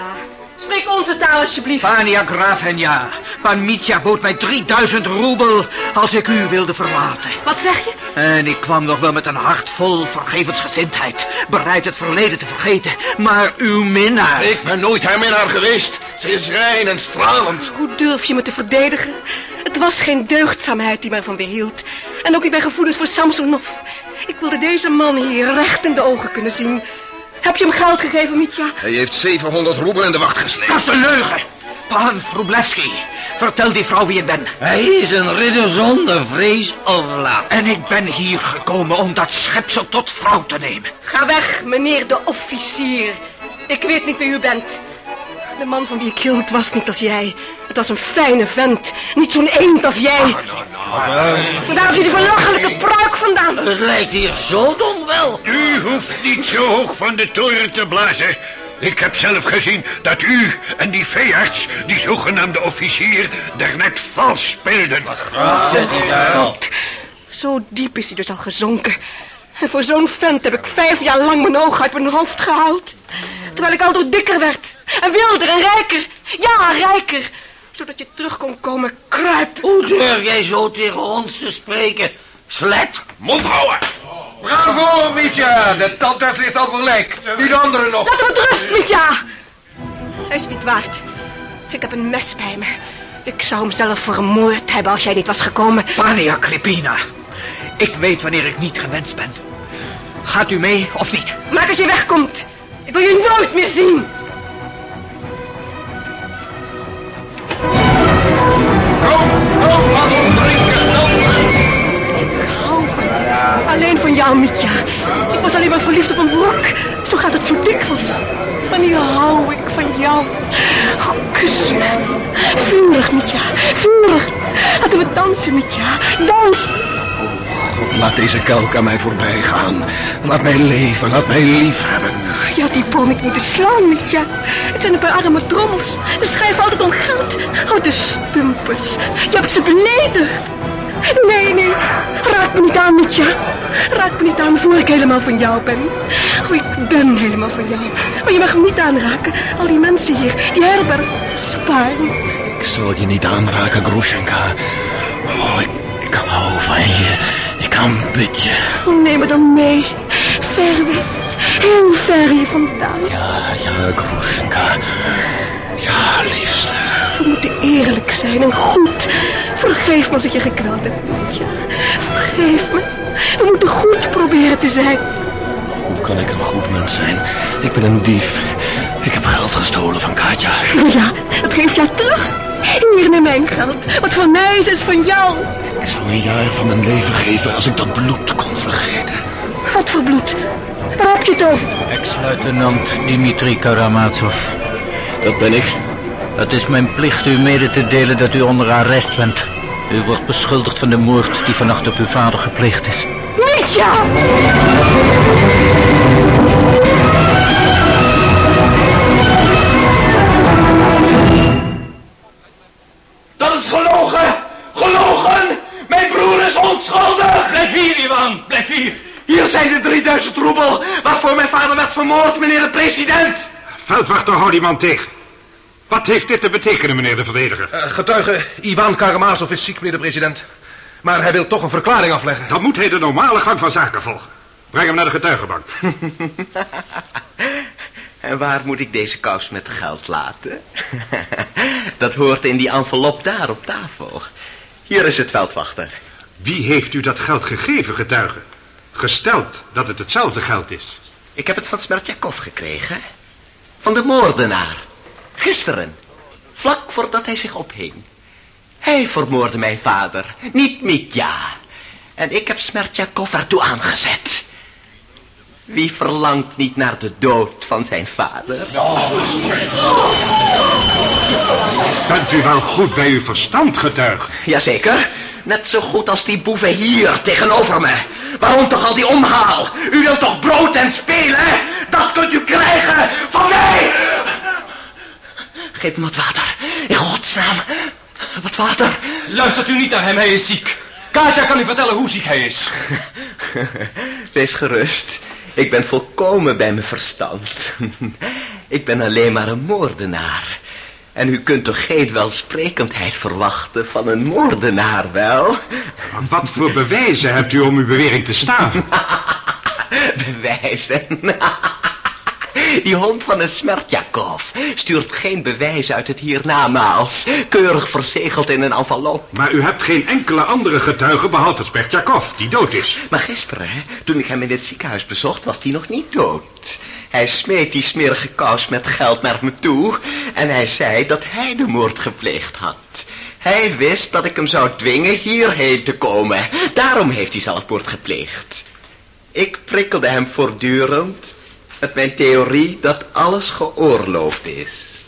Spreek onze taal alsjeblieft. Pania Gravenja. Pan Mitya bood mij 3000 roebel als ik u wilde verlaten. Wat zeg je? En ik kwam nog wel met een hart vol vergevensgezindheid. Bereid het verleden te vergeten. Maar uw minnaar... Ik ben nooit haar minnaar geweest. Ze is rein en stralend. Hoe durf je me te verdedigen? Het was geen deugdzaamheid die mij van weerhield. En ook niet mijn gevoelens voor Samsonov. Ik wilde deze man hier recht in de ogen kunnen zien. Heb je hem geld gegeven, Mitja? Hij heeft 700 roebel in de wacht gesleept. Dat is een leugen. Pan Wroblewski, vertel die vrouw wie ik ben. Hij is een ridder zonder vrees of laat. En ik ben hier gekomen om dat schepsel tot vrouw te nemen. Ga weg, meneer de officier. Ik weet niet wie u bent. De man van wie ik hield was niet als jij. Het was een fijne vent. Niet zo'n eend als jij. Vandaar heb je die belachelijke pruik vandaan. Het lijkt hier zo dom wel. U hoeft niet zo hoog van de toren te blazen. Ik heb zelf gezien dat u en die veearts, die zogenaamde officier, daarnet vals speelden. God, zo diep is hij dus al gezonken. En voor zo'n vent heb ik vijf jaar lang mijn ogen uit mijn hoofd gehaald. Terwijl ik aldoor dikker werd. En wilder en rijker. Ja, rijker. Zodat je terug kon komen kruipen. Hoe durf jij zo tegen ons te spreken? Slet. Mond houden. Bravo, Mitya. De tandarts ligt al voor lijk. Nu de andere nog. Laat hem met rust, Mitja. Hij is het niet waard. Ik heb een mes bij me. Ik zou hem zelf vermoord hebben als jij niet was gekomen. Pania Kripina, ik weet wanneer ik niet gewenst ben. Gaat u mee of niet? Maak dat je wegkomt. Ik wil je nooit meer zien. Alleen van jou, Mitja. Ik was alleen maar verliefd op een wrok. Zo gaat het zo dikwijls. Maar nu hou ik van jou. Oh, kus me. Vurig, Mitja. Vurig. Laten we dansen, Mitja. Dans. God, laat deze kelk aan mij voorbij gaan. Laat mij leven, laat mij lief hebben. Je had die pony moeten slaan, Mitja. Het zijn een paar arme trommels. Ze schrijven altijd om geld. Oh, de stumpers. Je hebt ze beledigd. Nee, nee. Raak me niet aan, Mitja. Raak me niet aan voor ik helemaal van jou ben. Oh, ik ben helemaal van jou. Maar je mag me niet aanraken. Al die mensen hier, die herberg, spaar me. Ik zal je niet aanraken, Grushenka. Oh, ik, ik hou van je. Ik aanbid je. Oh, neem me dan mee. Ver weg. Heel ver hier vandaan. Ja, ja, Grushenka. Ja, liefste. We moeten eerlijk zijn en goed. Vergeef me als ik je gekweld heb, Mitja. Vergeef me. We moeten goed proberen te zijn. Hoe kan ik een goed mens zijn? Ik ben een dief. Ik heb geld gestolen van Katja. Ja, dat geef jij terug. Hier, neem mijn geld. Wat van mij is, is van jou. Ik zou een jaar van mijn leven geven als ik dat bloed kon vergeten. Wat voor bloed? Waar heb je het over? Ex-luitenant Dimitri Karamazov. Dat ben ik. Het is mijn plicht u mede te delen dat u onder arrest bent. U wordt beschuldigd van de moord die vannacht op uw vader gepleegd is. Mitja! Dat 3000 roebel waarvoor mijn vader werd vermoord, meneer de president. Veldwachter, hou die man tegen. Wat heeft dit te betekenen, meneer de verdediger? Eh, getuige Ivan Karamazov is ziek, meneer de president. Maar hij wil toch een verklaring afleggen. Dan moet hij de normale gang van zaken volgen. Breng hem naar de getuigenbank. En waar moet ik deze kous met geld laten? dat hoort in die envelop daar op tafel. Hier is het, veldwachter. Wie heeft u dat geld gegeven, getuige? Gesteld dat het hetzelfde geld is. Ik heb het van Smertjakov gekregen. Van de moordenaar. Gisteren. Vlak voordat hij zich ophing. Hij vermoordde mijn vader, niet Mitja. En ik heb Smertjakov ertoe aangezet. Wie verlangt niet naar de dood van zijn vader? Bent u wel goed bij uw verstand, getuige? Jazeker. Net zo goed als die boeven hier tegenover me. Waarom toch al die omhaal? U wilt toch brood en spelen? Dat kunt u krijgen van mij! Geef me wat water. In godsnaam. Wat water. Luistert u niet naar hem, hij is ziek. Katja kan u vertellen hoe ziek hij is. Wees gerust. Ik ben volkomen bij mijn verstand. Ik ben alleen maar een moordenaar. En u kunt toch geen welsprekendheid verwachten van een moordenaar, wel? Wat voor bewijzen hebt u om uw bewering te staan? Bewijzen? Die hond van een Smertjakov stuurt geen bewijzen uit het hiernamaals. Keurig verzegeld in een envelop. Maar u hebt geen enkele andere getuige behalve Smertjakov, die dood is. Maar gisteren, toen ik hem in het ziekenhuis bezocht, was hij nog niet dood. Hij smeet die smerige kous met geld naar me toe en hij zei dat hij de moord gepleegd had. Hij wist dat ik hem zou dwingen hierheen te komen. Daarom heeft hij zelfmoord gepleegd. Ik prikkelde hem voortdurend met mijn theorie dat alles geoorloofd is.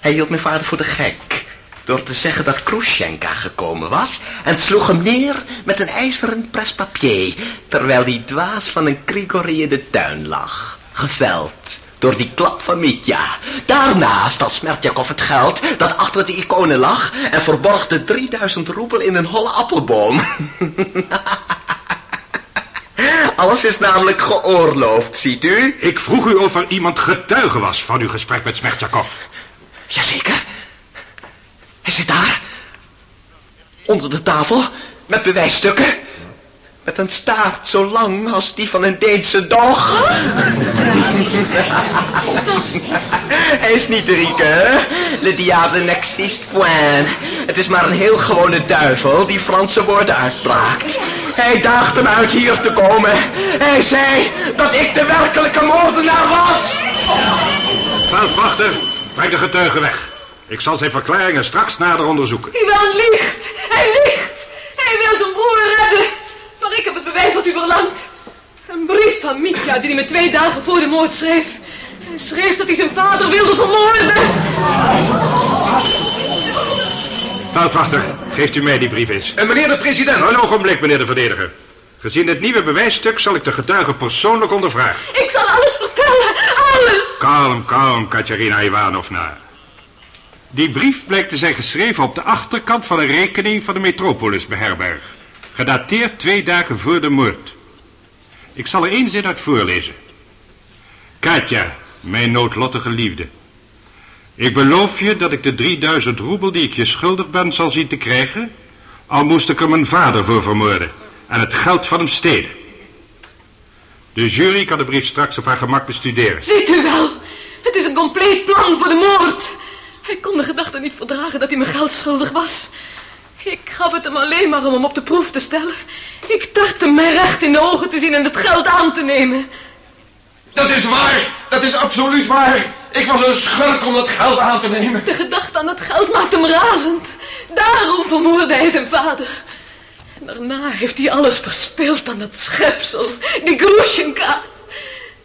Hij hield mijn vader voor de gek door te zeggen dat Khrushchenka gekomen was en sloeg hem neer met een ijzeren prespapier, terwijl die dwaas van een Grigori in de tuin lag, geveld door die klap van Mitja. Daarnaast had Smertjakov het geld dat achter de iconen lag en verborg de 3000 roebel in een holle appelboom. Alles is namelijk geoorloofd, ziet u? Ik vroeg u of er iemand getuige was van uw gesprek met Smertjakov. Jazeker. Hij zit daar. Onder de tafel. Met bewijsstukken. Met een staart zo lang als die van een Deense dog. Hij is niet te rieken, hè? Le diable n'existe point. Het is maar een heel gewone duivel die Franse woorden uitbraakt. Hij daagde hem uit hier te komen. Hij zei dat ik de werkelijke moordenaar was. Veldwachter, breng de getuige weg. Ik zal zijn verklaringen straks nader onderzoeken. Iwan liegt. Hij liegt. Hij wil zijn broer redden. Maar ik heb het bewijs wat u verlangt. Een brief van Mitja die hij me twee dagen voor de moord schreef. Hij schreef dat hij zijn vader wilde vermoorden. Veldwachter, geeft u mij die brief eens. En meneer de president. Een ogenblik, meneer de verdediger. Gezien het nieuwe bewijsstuk zal ik de getuige persoonlijk ondervragen. Ik zal alles vertellen. Alles. Kalm, kalm, Katerina Ivanovna. Die brief blijkt te zijn geschreven op de achterkant van een rekening van de Metropolis beherberg. Gedateerd twee dagen voor de moord. Ik zal er één zin uit voorlezen. Katja, mijn noodlottige liefde. Ik beloof je dat ik de 3000 roebel die ik je schuldig ben zal zien te krijgen... al moest ik er mijn vader voor vermoorden en het geld van hem stelen. De jury kan de brief straks op haar gemak bestuderen. Ziet u wel? Het is een compleet plan voor de moord. Hij kon de gedachte niet verdragen dat hij me geld schuldig was. Ik gaf het hem alleen maar om hem op de proef te stellen. Ik dacht hem mij recht in de ogen te zien en het geld aan te nemen. Dat is waar. Dat is absoluut waar. Ik was een schurk om dat geld aan te nemen. De gedachte aan het geld maakt hem razend. Daarom vermoordde hij zijn vader. En daarna heeft hij alles verspeeld aan dat schepsel, die Grushenka.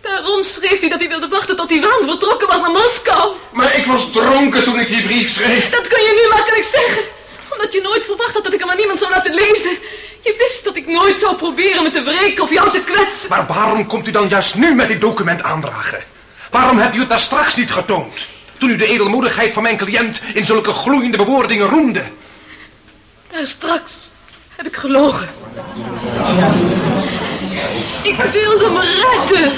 Daarom schreef hij dat hij wilde wachten tot Ivan vertrokken was naar Moskou. Maar ik was dronken toen ik die brief schreef. Dat kun je nu makkelijk zeggen. Omdat je nooit verwacht had dat ik hem aan niemand zou laten lezen. Je wist dat ik nooit zou proberen me te wreken of jou te kwetsen. Maar waarom komt u dan juist nu met dit document aandragen? Waarom hebt u het daar straks niet getoond? Toen u de edelmoedigheid van mijn cliënt in zulke gloeiende bewoordingen roemde. Daar straks heb ik gelogen. Ik wilde me redden.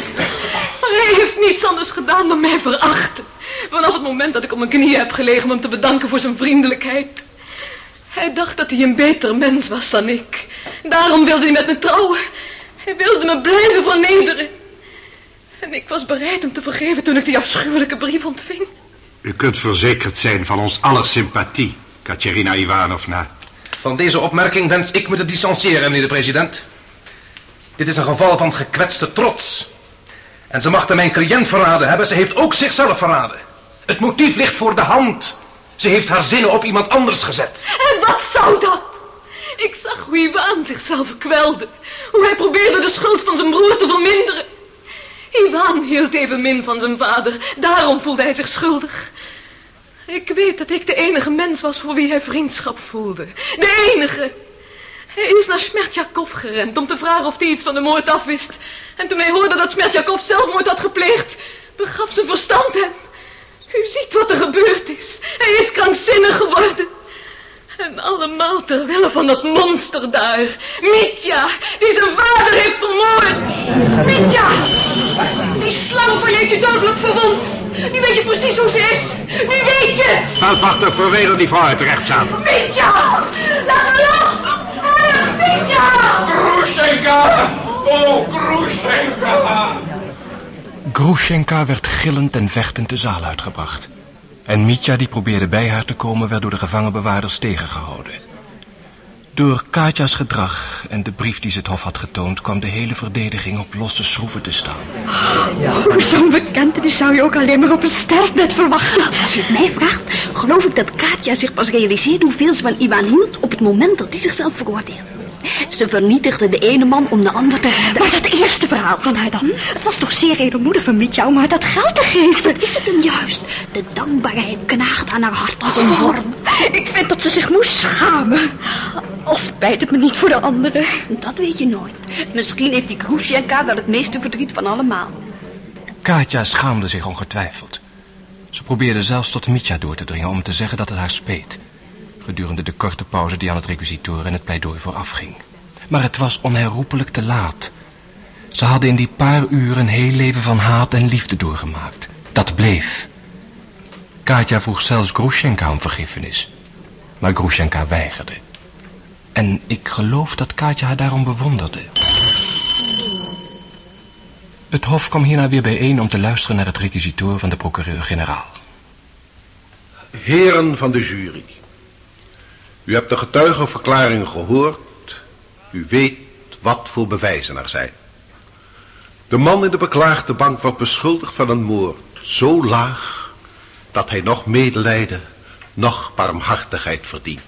Maar hij heeft niets anders gedaan dan mij verachten. Vanaf het moment dat ik op mijn knieën heb gelegen om hem te bedanken voor zijn vriendelijkheid. Hij dacht dat hij een beter mens was dan ik. Daarom wilde hij met me trouwen. Hij wilde me blijven vernederen. En ik was bereid hem te vergeven toen ik die afschuwelijke brief ontving. U kunt verzekerd zijn van ons aller sympathie, Katerina Ivanovna. Van deze opmerking wens ik me te distancieren, meneer de president. Dit is een geval van gekwetste trots. En ze mag mijn cliënt verraden hebben, ze heeft ook zichzelf verraden. Het motief ligt voor de hand. Ze heeft haar zinnen op iemand anders gezet. En wat zou dat? Ik zag hoe Iwan zichzelf kwelde. Hoe hij probeerde de schuld van zijn broer te verminderen. Iwan hield evenmin van zijn vader. Daarom voelde hij zich schuldig. Ik weet dat ik de enige mens was voor wie hij vriendschap voelde. De enige. Hij is naar Smertjakov gerend om te vragen of hij iets van de moord afwist. En toen hij hoorde dat Smertjakov zelfmoord had gepleegd, begaf zijn verstand hem. U ziet wat er gebeurd is. Hij is krankzinnig geworden. En allemaal ter wille van dat monster daar. Mitja, die zijn vader heeft vermoord. Mitja, die slang van je heeft je dodelijk verwond. Nu weet je precies hoe ze is. Nu weet je het. Standvastig verweder die vrouw uit de rechtszaal. Mitja, laat me los. Mitja. Grushenka! Oh, Grushenka! Grushenka werd gillend en vechtend de zaal uitgebracht. En Mitja, die probeerde bij haar te komen, werd door de gevangenbewaarders tegengehouden. Door Katja's gedrag en de brief die ze het hof had getoond... kwam de hele verdediging op losse schroeven te staan. Oh, Zo'n bekentenis zou je ook alleen maar op een sterfbed verwachten. Als je het mij vraagt, geloof ik dat Katja zich pas realiseerde hoeveel ze van Iwan hield op het moment dat hij zichzelf veroordeelde. Ze vernietigde de ene man om de ander te redden. Maar dat eerste verhaal van haar dan? Het was toch zeer edelmoedig van Mitja om haar dat geld te geven? Dat is het hem juist. De dankbaarheid knaagt aan haar hart als een worm. Ik vind dat ze zich moest schamen. Al spijt het me niet voor de anderen. Dat weet je nooit. Misschien heeft die Grushenka wel het meeste verdriet van allemaal. Katja schaamde zich ongetwijfeld. Ze probeerde zelfs tot Mitja door te dringen om te zeggen dat het haar speet. Gedurende de korte pauze die aan het requisitoor en het pleidooi voorafging. Maar het was onherroepelijk te laat. Ze hadden in die paar uur een heel leven van haat en liefde doorgemaakt. Dat bleef. Katja vroeg zelfs Grushenka om vergiffenis. Maar Grushenka weigerde. En ik geloof dat Katja haar daarom bewonderde. Het hof kwam hierna weer bijeen om te luisteren naar het requisitoor van de procureur-generaal. Heren van de jury. U hebt de getuigenverklaringen gehoord. U weet wat voor bewijzen er zijn. De man in de beklaagde bank wordt beschuldigd van een moord zo laag dat hij nog medelijden, nog barmhartigheid verdient.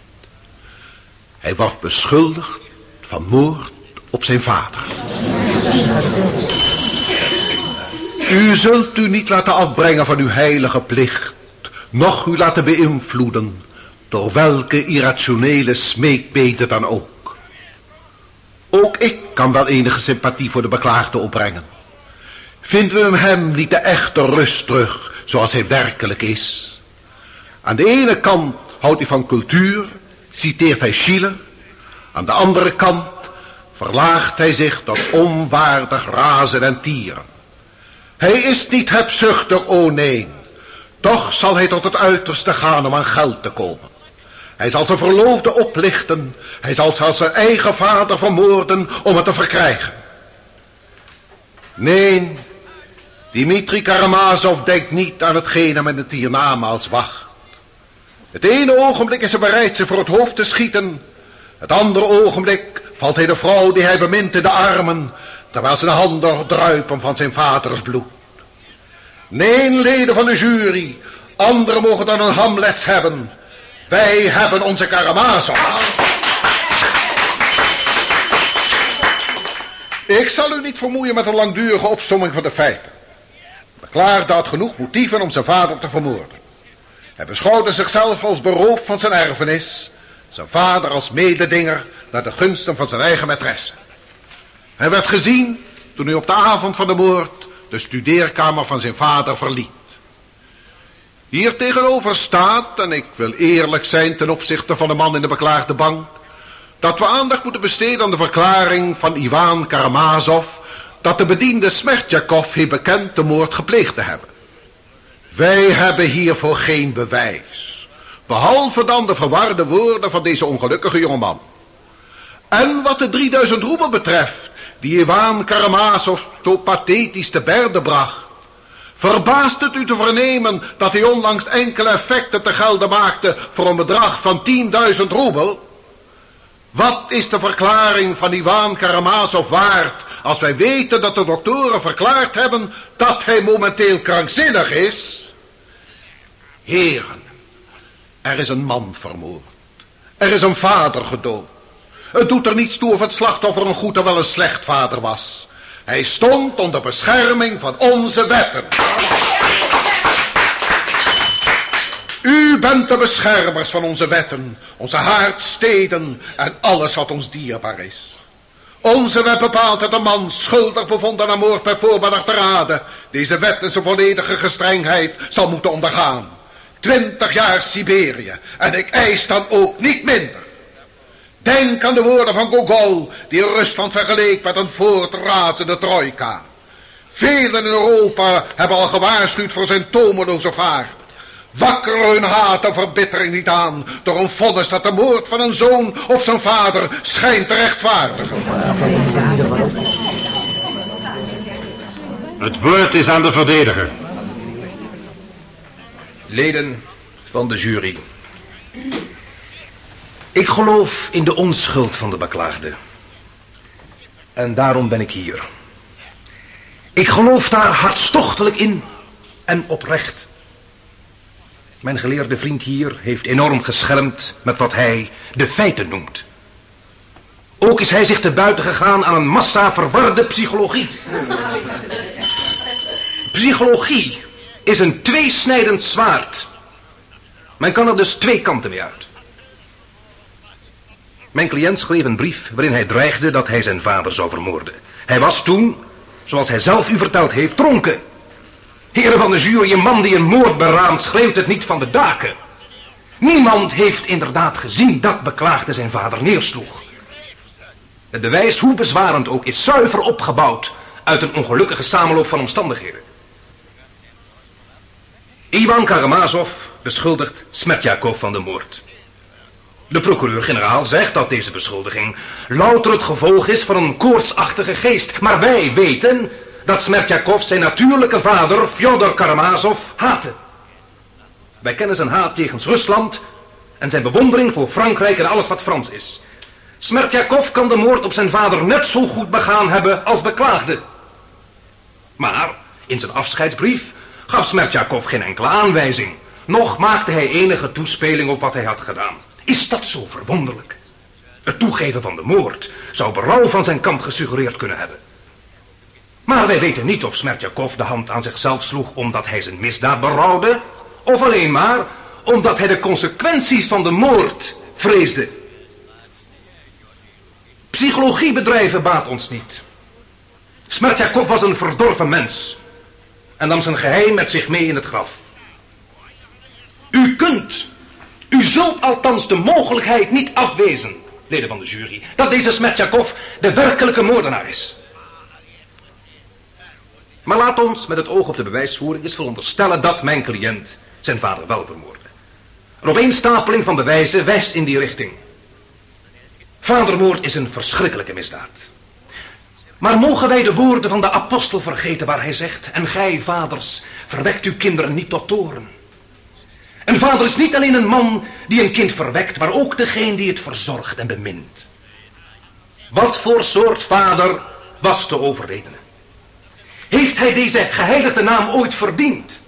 Hij wordt beschuldigd van moord op zijn vader. U zult u niet laten afbrengen van uw heilige plicht, noch u laten beïnvloeden door welke irrationele smeekbeden dan ook. Ook ik kan wel enige sympathie voor de beklaagde opbrengen. Vinden we hem niet de echte rust terug, zoals hij werkelijk is? Aan de ene kant houdt hij van cultuur, citeert hij Schiller. Aan de andere kant verlaagt hij zich tot onwaardig razen en tieren. Hij is niet hebzuchtig, o nee. Toch zal hij tot het uiterste gaan om aan geld te komen. Hij zal zijn verloofde oplichten. Hij zal zelfs zijn eigen vader vermoorden om het te verkrijgen. Nee, Dimitri Karamazov denkt niet aan hetgene met het hiernamaals wacht. Het ene ogenblik is hij bereid ze voor het hoofd te schieten. Het andere ogenblik valt hij de vrouw die hij bemint in de armen, terwijl zijn handen druipen van zijn vaders bloed. Nee, leden van de jury, anderen mogen dan een Hamlets hebben. Wij hebben onze Karamazov. Ik zal u niet vermoeien met een langdurige opsomming van de feiten. Beklaagde had genoeg motieven om zijn vader te vermoorden. Hij beschouwde zichzelf als beroofd van zijn erfenis, zijn vader als mededinger naar de gunsten van zijn eigen maîtresse. Hij werd gezien toen hij op de avond van de moord de studeerkamer van zijn vader verliet. Hier tegenover staat, en ik wil eerlijk zijn ten opzichte van de man in de beklaagde bank, dat we aandacht moeten besteden aan de verklaring van Ivan Karamazov dat de bediende Smertjakov heeft bekend de moord gepleegd te hebben. Wij hebben hiervoor geen bewijs, behalve dan de verwarde woorden van deze ongelukkige jongeman. En wat de 3000 roebel betreft, die Ivan Karamazov zo pathetisch te berde bracht. Verbaast het u te vernemen dat hij onlangs enkele effecten te gelden maakte voor een bedrag van 10.000 roebel? Wat is de verklaring van Ivan Karamazov waard als wij weten dat de doktoren verklaard hebben dat hij momenteel krankzinnig is? Heren, er is een man vermoord. Er is een vader gedood. Het doet er niets toe of het slachtoffer een goed of wel een slecht vader was. Hij stond onder bescherming van onze wetten. U bent de beschermers van onze wetten, onze haardsteden en alles wat ons dierbaar is. Onze wet bepaalt dat een man schuldig bevonden aan moord bij voorbedachte raden deze wet in zijn volledige gestrengheid zal moeten ondergaan. Twintig jaar Siberië en ik eis dan ook niet minder. Denk aan de woorden van Gogol, die Rusland vergeleek met een voortrazende trojka. Velen in Europa hebben al gewaarschuwd voor zijn tomeloze vaart. Wakker hun haat en verbittering niet aan door een vonnis dat de moord van een zoon op zijn vader schijnt te rechtvaardigen. Het woord is aan de verdediger. Leden van de jury. Ik geloof in de onschuld van de beklaagde. En daarom ben ik hier. Ik geloof daar hartstochtelijk in en oprecht. Mijn geleerde vriend hier heeft enorm geschermd met wat hij de feiten noemt. Ook is hij zich te buiten gegaan aan een massa verwarde psychologie. Psychologie is een tweesnijdend zwaard. Men kan er dus twee kanten mee uit. Mijn cliënt schreef een brief waarin hij dreigde dat hij zijn vader zou vermoorden. Hij was toen, zoals hij zelf u verteld heeft, dronken. Heren van de jury, een man die een moord beraamt, schreeuwt het niet van de daken. Niemand heeft inderdaad gezien dat beklaagde zijn vader neersloeg. Het bewijs, hoe bezwarend ook, is zuiver opgebouwd uit een ongelukkige samenloop van omstandigheden. Ivan Karamazov beschuldigt Smertjakov van de moord. De procureur-generaal zegt dat deze beschuldiging louter het gevolg is van een koortsachtige geest. Maar wij weten dat Smertjakov zijn natuurlijke vader, Fyodor Karamazov, haatte. Wij kennen zijn haat tegen Rusland en zijn bewondering voor Frankrijk en alles wat Frans is. Smertjakov kan de moord op zijn vader net zo goed begaan hebben als beklaagde. Maar in zijn afscheidsbrief gaf Smertjakov geen enkele aanwijzing. Nog maakte hij enige toespeling op wat hij had gedaan. Is dat zo verwonderlijk? Het toegeven van de moord zou berouw van zijn kant gesuggereerd kunnen hebben. Maar wij weten niet of Smertjakov de hand aan zichzelf sloeg omdat hij zijn misdaad berouwde, of alleen maar omdat hij de consequenties van de moord vreesde. Psychologie bedrijven baat ons niet. Smertjakov was een verdorven mens en nam zijn geheim met zich mee in het graf. U kunt, u zult althans de mogelijkheid niet afwezen, leden van de jury, dat deze Smertjakov de werkelijke moordenaar is. Maar laat ons met het oog op de bewijsvoering eens veronderstellen dat mijn cliënt zijn vader wel vermoordde. Een opeenstapeling van bewijzen wijst in die richting. Vadermoord is een verschrikkelijke misdaad. Maar mogen wij de woorden van de apostel vergeten waar hij zegt... En gij, vaders, verwekt uw kinderen niet tot toren. Een vader is niet alleen een man die een kind verwekt... maar ook degene die het verzorgt en bemint. Wat voor soort vader was de overledene? Heeft hij deze geheiligde naam ooit verdiend?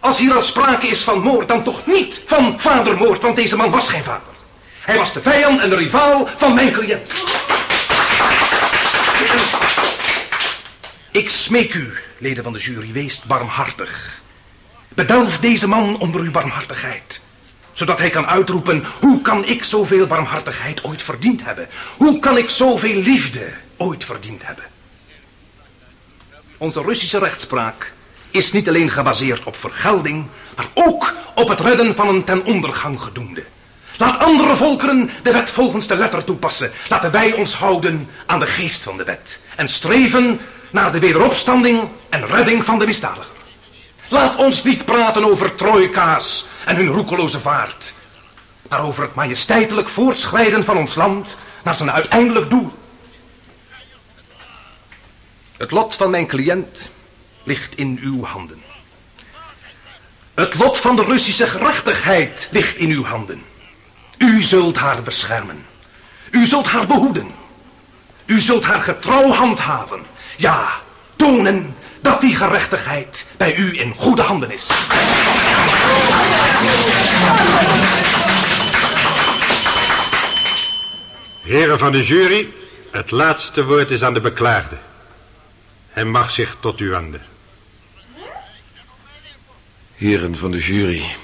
Als hier al sprake is van moord, dan toch niet van vadermoord, want deze man was geen vader. Hij was de vijand en de rivaal van mijn cliënt. Ik smeek u, leden van de jury, wees barmhartig. Bedelf deze man onder uw barmhartigheid. Zodat hij kan uitroepen, hoe kan ik zoveel barmhartigheid ooit verdiend hebben? Hoe kan ik zoveel liefde ooit verdiend hebben? Onze Russische rechtspraak is niet alleen gebaseerd op vergelding, maar ook op het redden van een ten ondergang gedoemde. Laat andere volkeren de wet volgens de letter toepassen. Laten wij ons houden aan de geest van de wet. En streven naar de wederopstanding en redding van de misdadiger. Laat ons niet praten over trojka's en hun roekeloze vaart. Maar over het majesteitelijk voortschrijden van ons land naar zijn uiteindelijk doel. Het lot van mijn cliënt ligt in uw handen. Het lot van de Russische gerechtigheid ligt in uw handen. U zult haar beschermen. U zult haar behoeden. U zult haar getrouw handhaven. Ja, tonen dat die gerechtigheid bij u in goede handen is. Heren van de jury, het laatste woord is aan de beklaagde. Hij mag zich tot u wenden. Heren van de jury,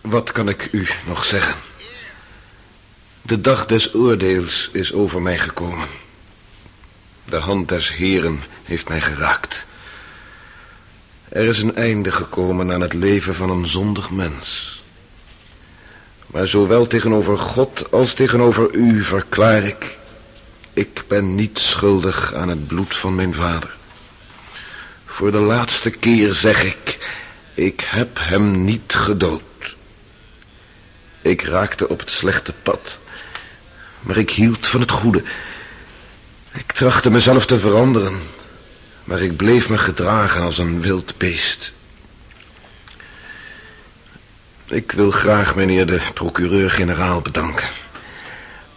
wat kan ik u nog zeggen? De dag des oordeels is over mij gekomen. De hand des heren heeft mij geraakt. Er is een einde gekomen aan het leven van een zondig mens. Maar zowel tegenover God als tegenover u verklaar ik... ik ben niet schuldig aan het bloed van mijn vader. Voor de laatste keer zeg ik... ik heb hem niet gedood. Ik raakte op het slechte pad. Maar ik hield van het goede. Ik trachtte mezelf te veranderen. Maar ik bleef me gedragen als een wild beest. Ik wil graag meneer de procureur-generaal bedanken.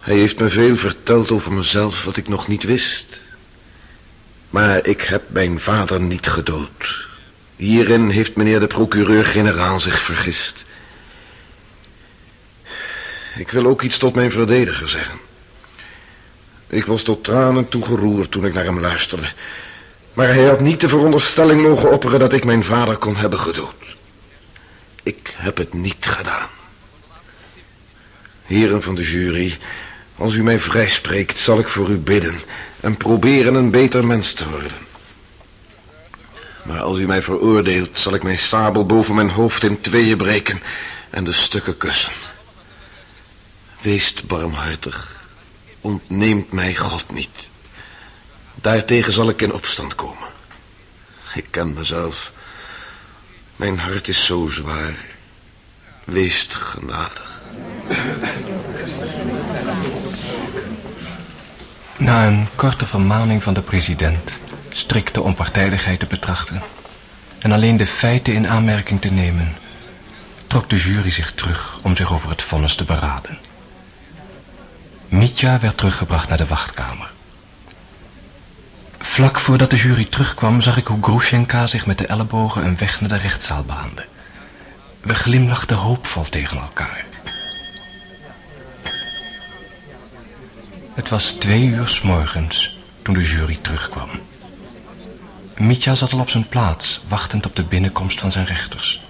Hij heeft me veel verteld over mezelf wat ik nog niet wist. Maar ik heb mijn vader niet gedood. Hierin heeft meneer de procureur-generaal zich vergist. Ik wil ook iets tot mijn verdediger zeggen. Ik was tot tranen toegeroerd toen ik naar hem luisterde. Maar hij had niet de veronderstelling mogen opperen dat ik mijn vader kon hebben gedood. Ik heb het niet gedaan. Heren van de jury, als u mij vrijspreekt, zal ik voor u bidden en proberen een beter mens te worden. Maar als u mij veroordeelt, zal ik mijn sabel boven mijn hoofd in tweeën breken en de stukken kussen. Wees barmhartig, ontneemt mij God niet. Daartegen zal ik in opstand komen. Ik ken mezelf. Mijn hart is zo zwaar. Wees genadig. Na een korte vermaning van de president strikte onpartijdigheid te betrachten en alleen de feiten in aanmerking te nemen, trok de jury zich terug om zich over het vonnis te beraden. Mitja werd teruggebracht naar de wachtkamer. Vlak voordat de jury terugkwam zag ik hoe Grushenka zich met de ellebogen een weg naar de rechtszaal baande. We glimlachten hoopvol tegen elkaar. Het was twee uur s morgens toen de jury terugkwam. Mitja zat al op zijn plaats, wachtend op de binnenkomst van zijn rechters.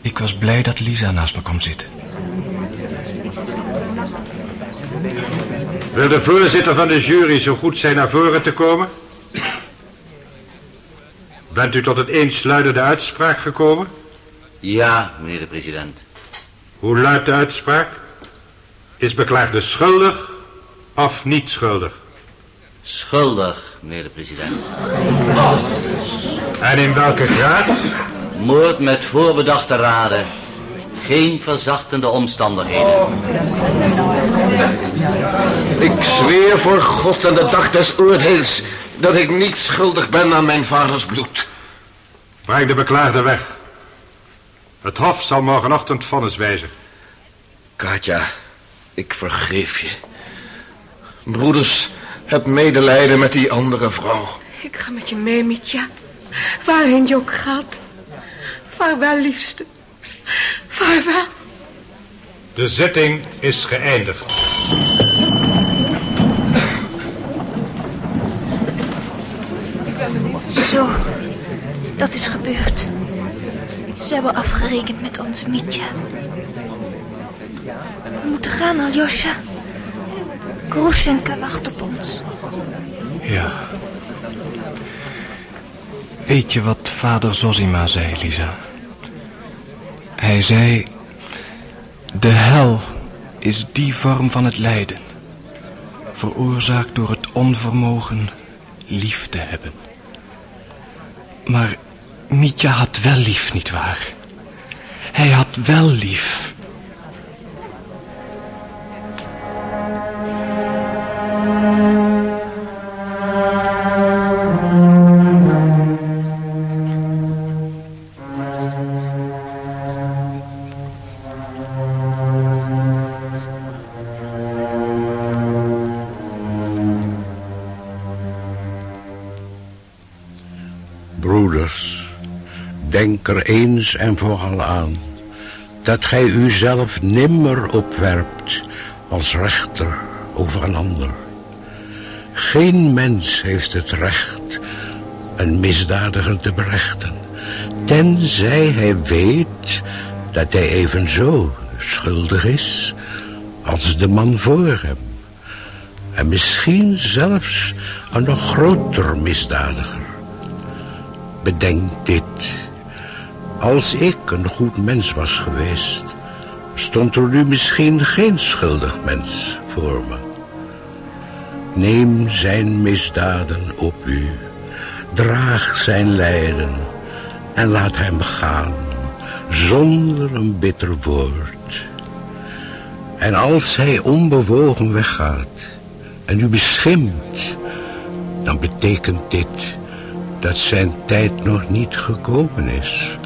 Ik was blij dat Lisa naast me kwam zitten. Wil de voorzitter van de jury zo goed zijn naar voren te komen? Bent u tot het eensluidende uitspraak gekomen? Ja, meneer de president. Hoe luidt de uitspraak? Is beklaagde schuldig of niet schuldig? Schuldig, meneer de president. En in welke graad? Moord met voorbedachte raden. Geen verzachtende omstandigheden. Ik zweer voor God en de dag des oordeels dat ik niet schuldig ben aan mijn vaders bloed. Breng de beklaagde weg. Het hof zal morgenochtend vonnis wijzen. Katja, ik vergeef je. Broeders, heb medelijden met die andere vrouw. Ik ga met je mee, Mitja. Waarheen je ook gaat. Vaarwel, liefste. Vaarwel. De zitting is geëindigd. Zo, dat is gebeurd. Ze hebben afgerekend met onze Mitja. We moeten gaan, Aljosha. Grushenka wacht op ons. Ja. Weet je wat vader Zosima zei, Lisa? Hij zei... De hel is die vorm van het lijden. Veroorzaakt door het onvermogen lief te hebben. Maar Mitja had wel lief, nietwaar? Hij had wel lief. Denk er eens en vooral aan dat gij uzelf nimmer opwerpt als rechter over een ander. Geen mens heeft het recht een misdadiger te berechten, tenzij hij weet dat hij evenzo schuldig is als de man voor hem. En misschien zelfs een nog groter misdadiger. Bedenk dit. Als ik een goed mens was geweest, stond er nu misschien geen schuldig mens voor me. Neem zijn misdaden op u, draag zijn lijden en laat hem gaan, zonder een bitter woord. En als hij onbewogen weggaat en u beschimpt, dan betekent dit dat zijn tijd nog niet gekomen is.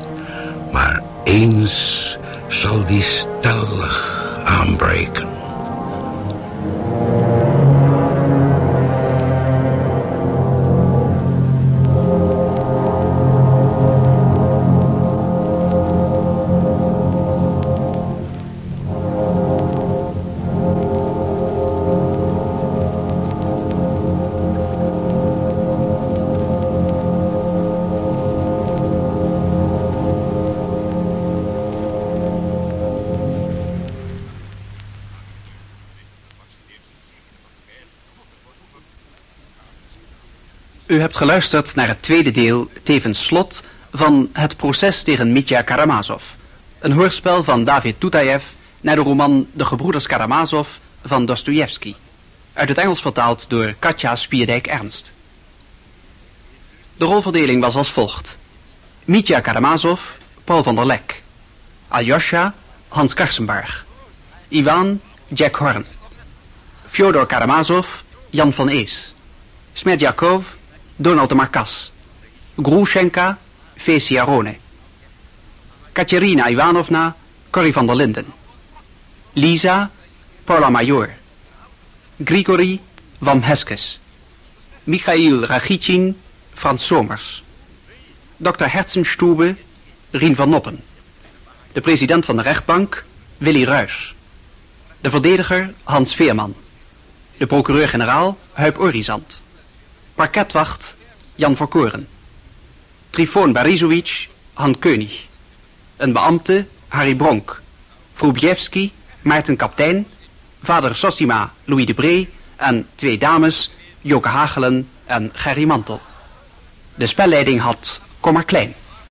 Maar eens zal die stellig aanbreken. Geluisterd naar het tweede deel, tevens slot, van Het proces tegen Mitya Karamazov. Een hoorspel van David Tutayev naar de roman De gebroeders Karamazov van Dostoevsky. Uit het Engels vertaald door Katja Spierdijk-Ernst. De rolverdeling was als volgt. Mitya Karamazov, Paul van der Lek. Aljosha, Hans Karsenbarg. Ivan, Jack Horn. Fyodor Karamazov, Jan van Ees. Smedjakov, Donald de Marcas. Grushenka, Fesia Rone. Katerina Ivanovna, Corrie van der Linden. Lisa, Paula Major. Grigori, Wam Heskes. Michail Rachitjin, Frans Somers. Dr. Herzenstube, Rien van Noppen. De president van de rechtbank, Willy Ruys. De verdediger, Hans Veerman. De procureur-generaal, Huip Orizant. Parketwacht, Jan Verkoren. Trifoon Barizovic, Han König. Een beambte, Harry Bronk. Vroebjewski, Maarten Kaptein. Vader Sosima, Louis de Bree. En twee dames, Joke Hagelen en Gerry Mantel. De spelleiding had Kommer Klein.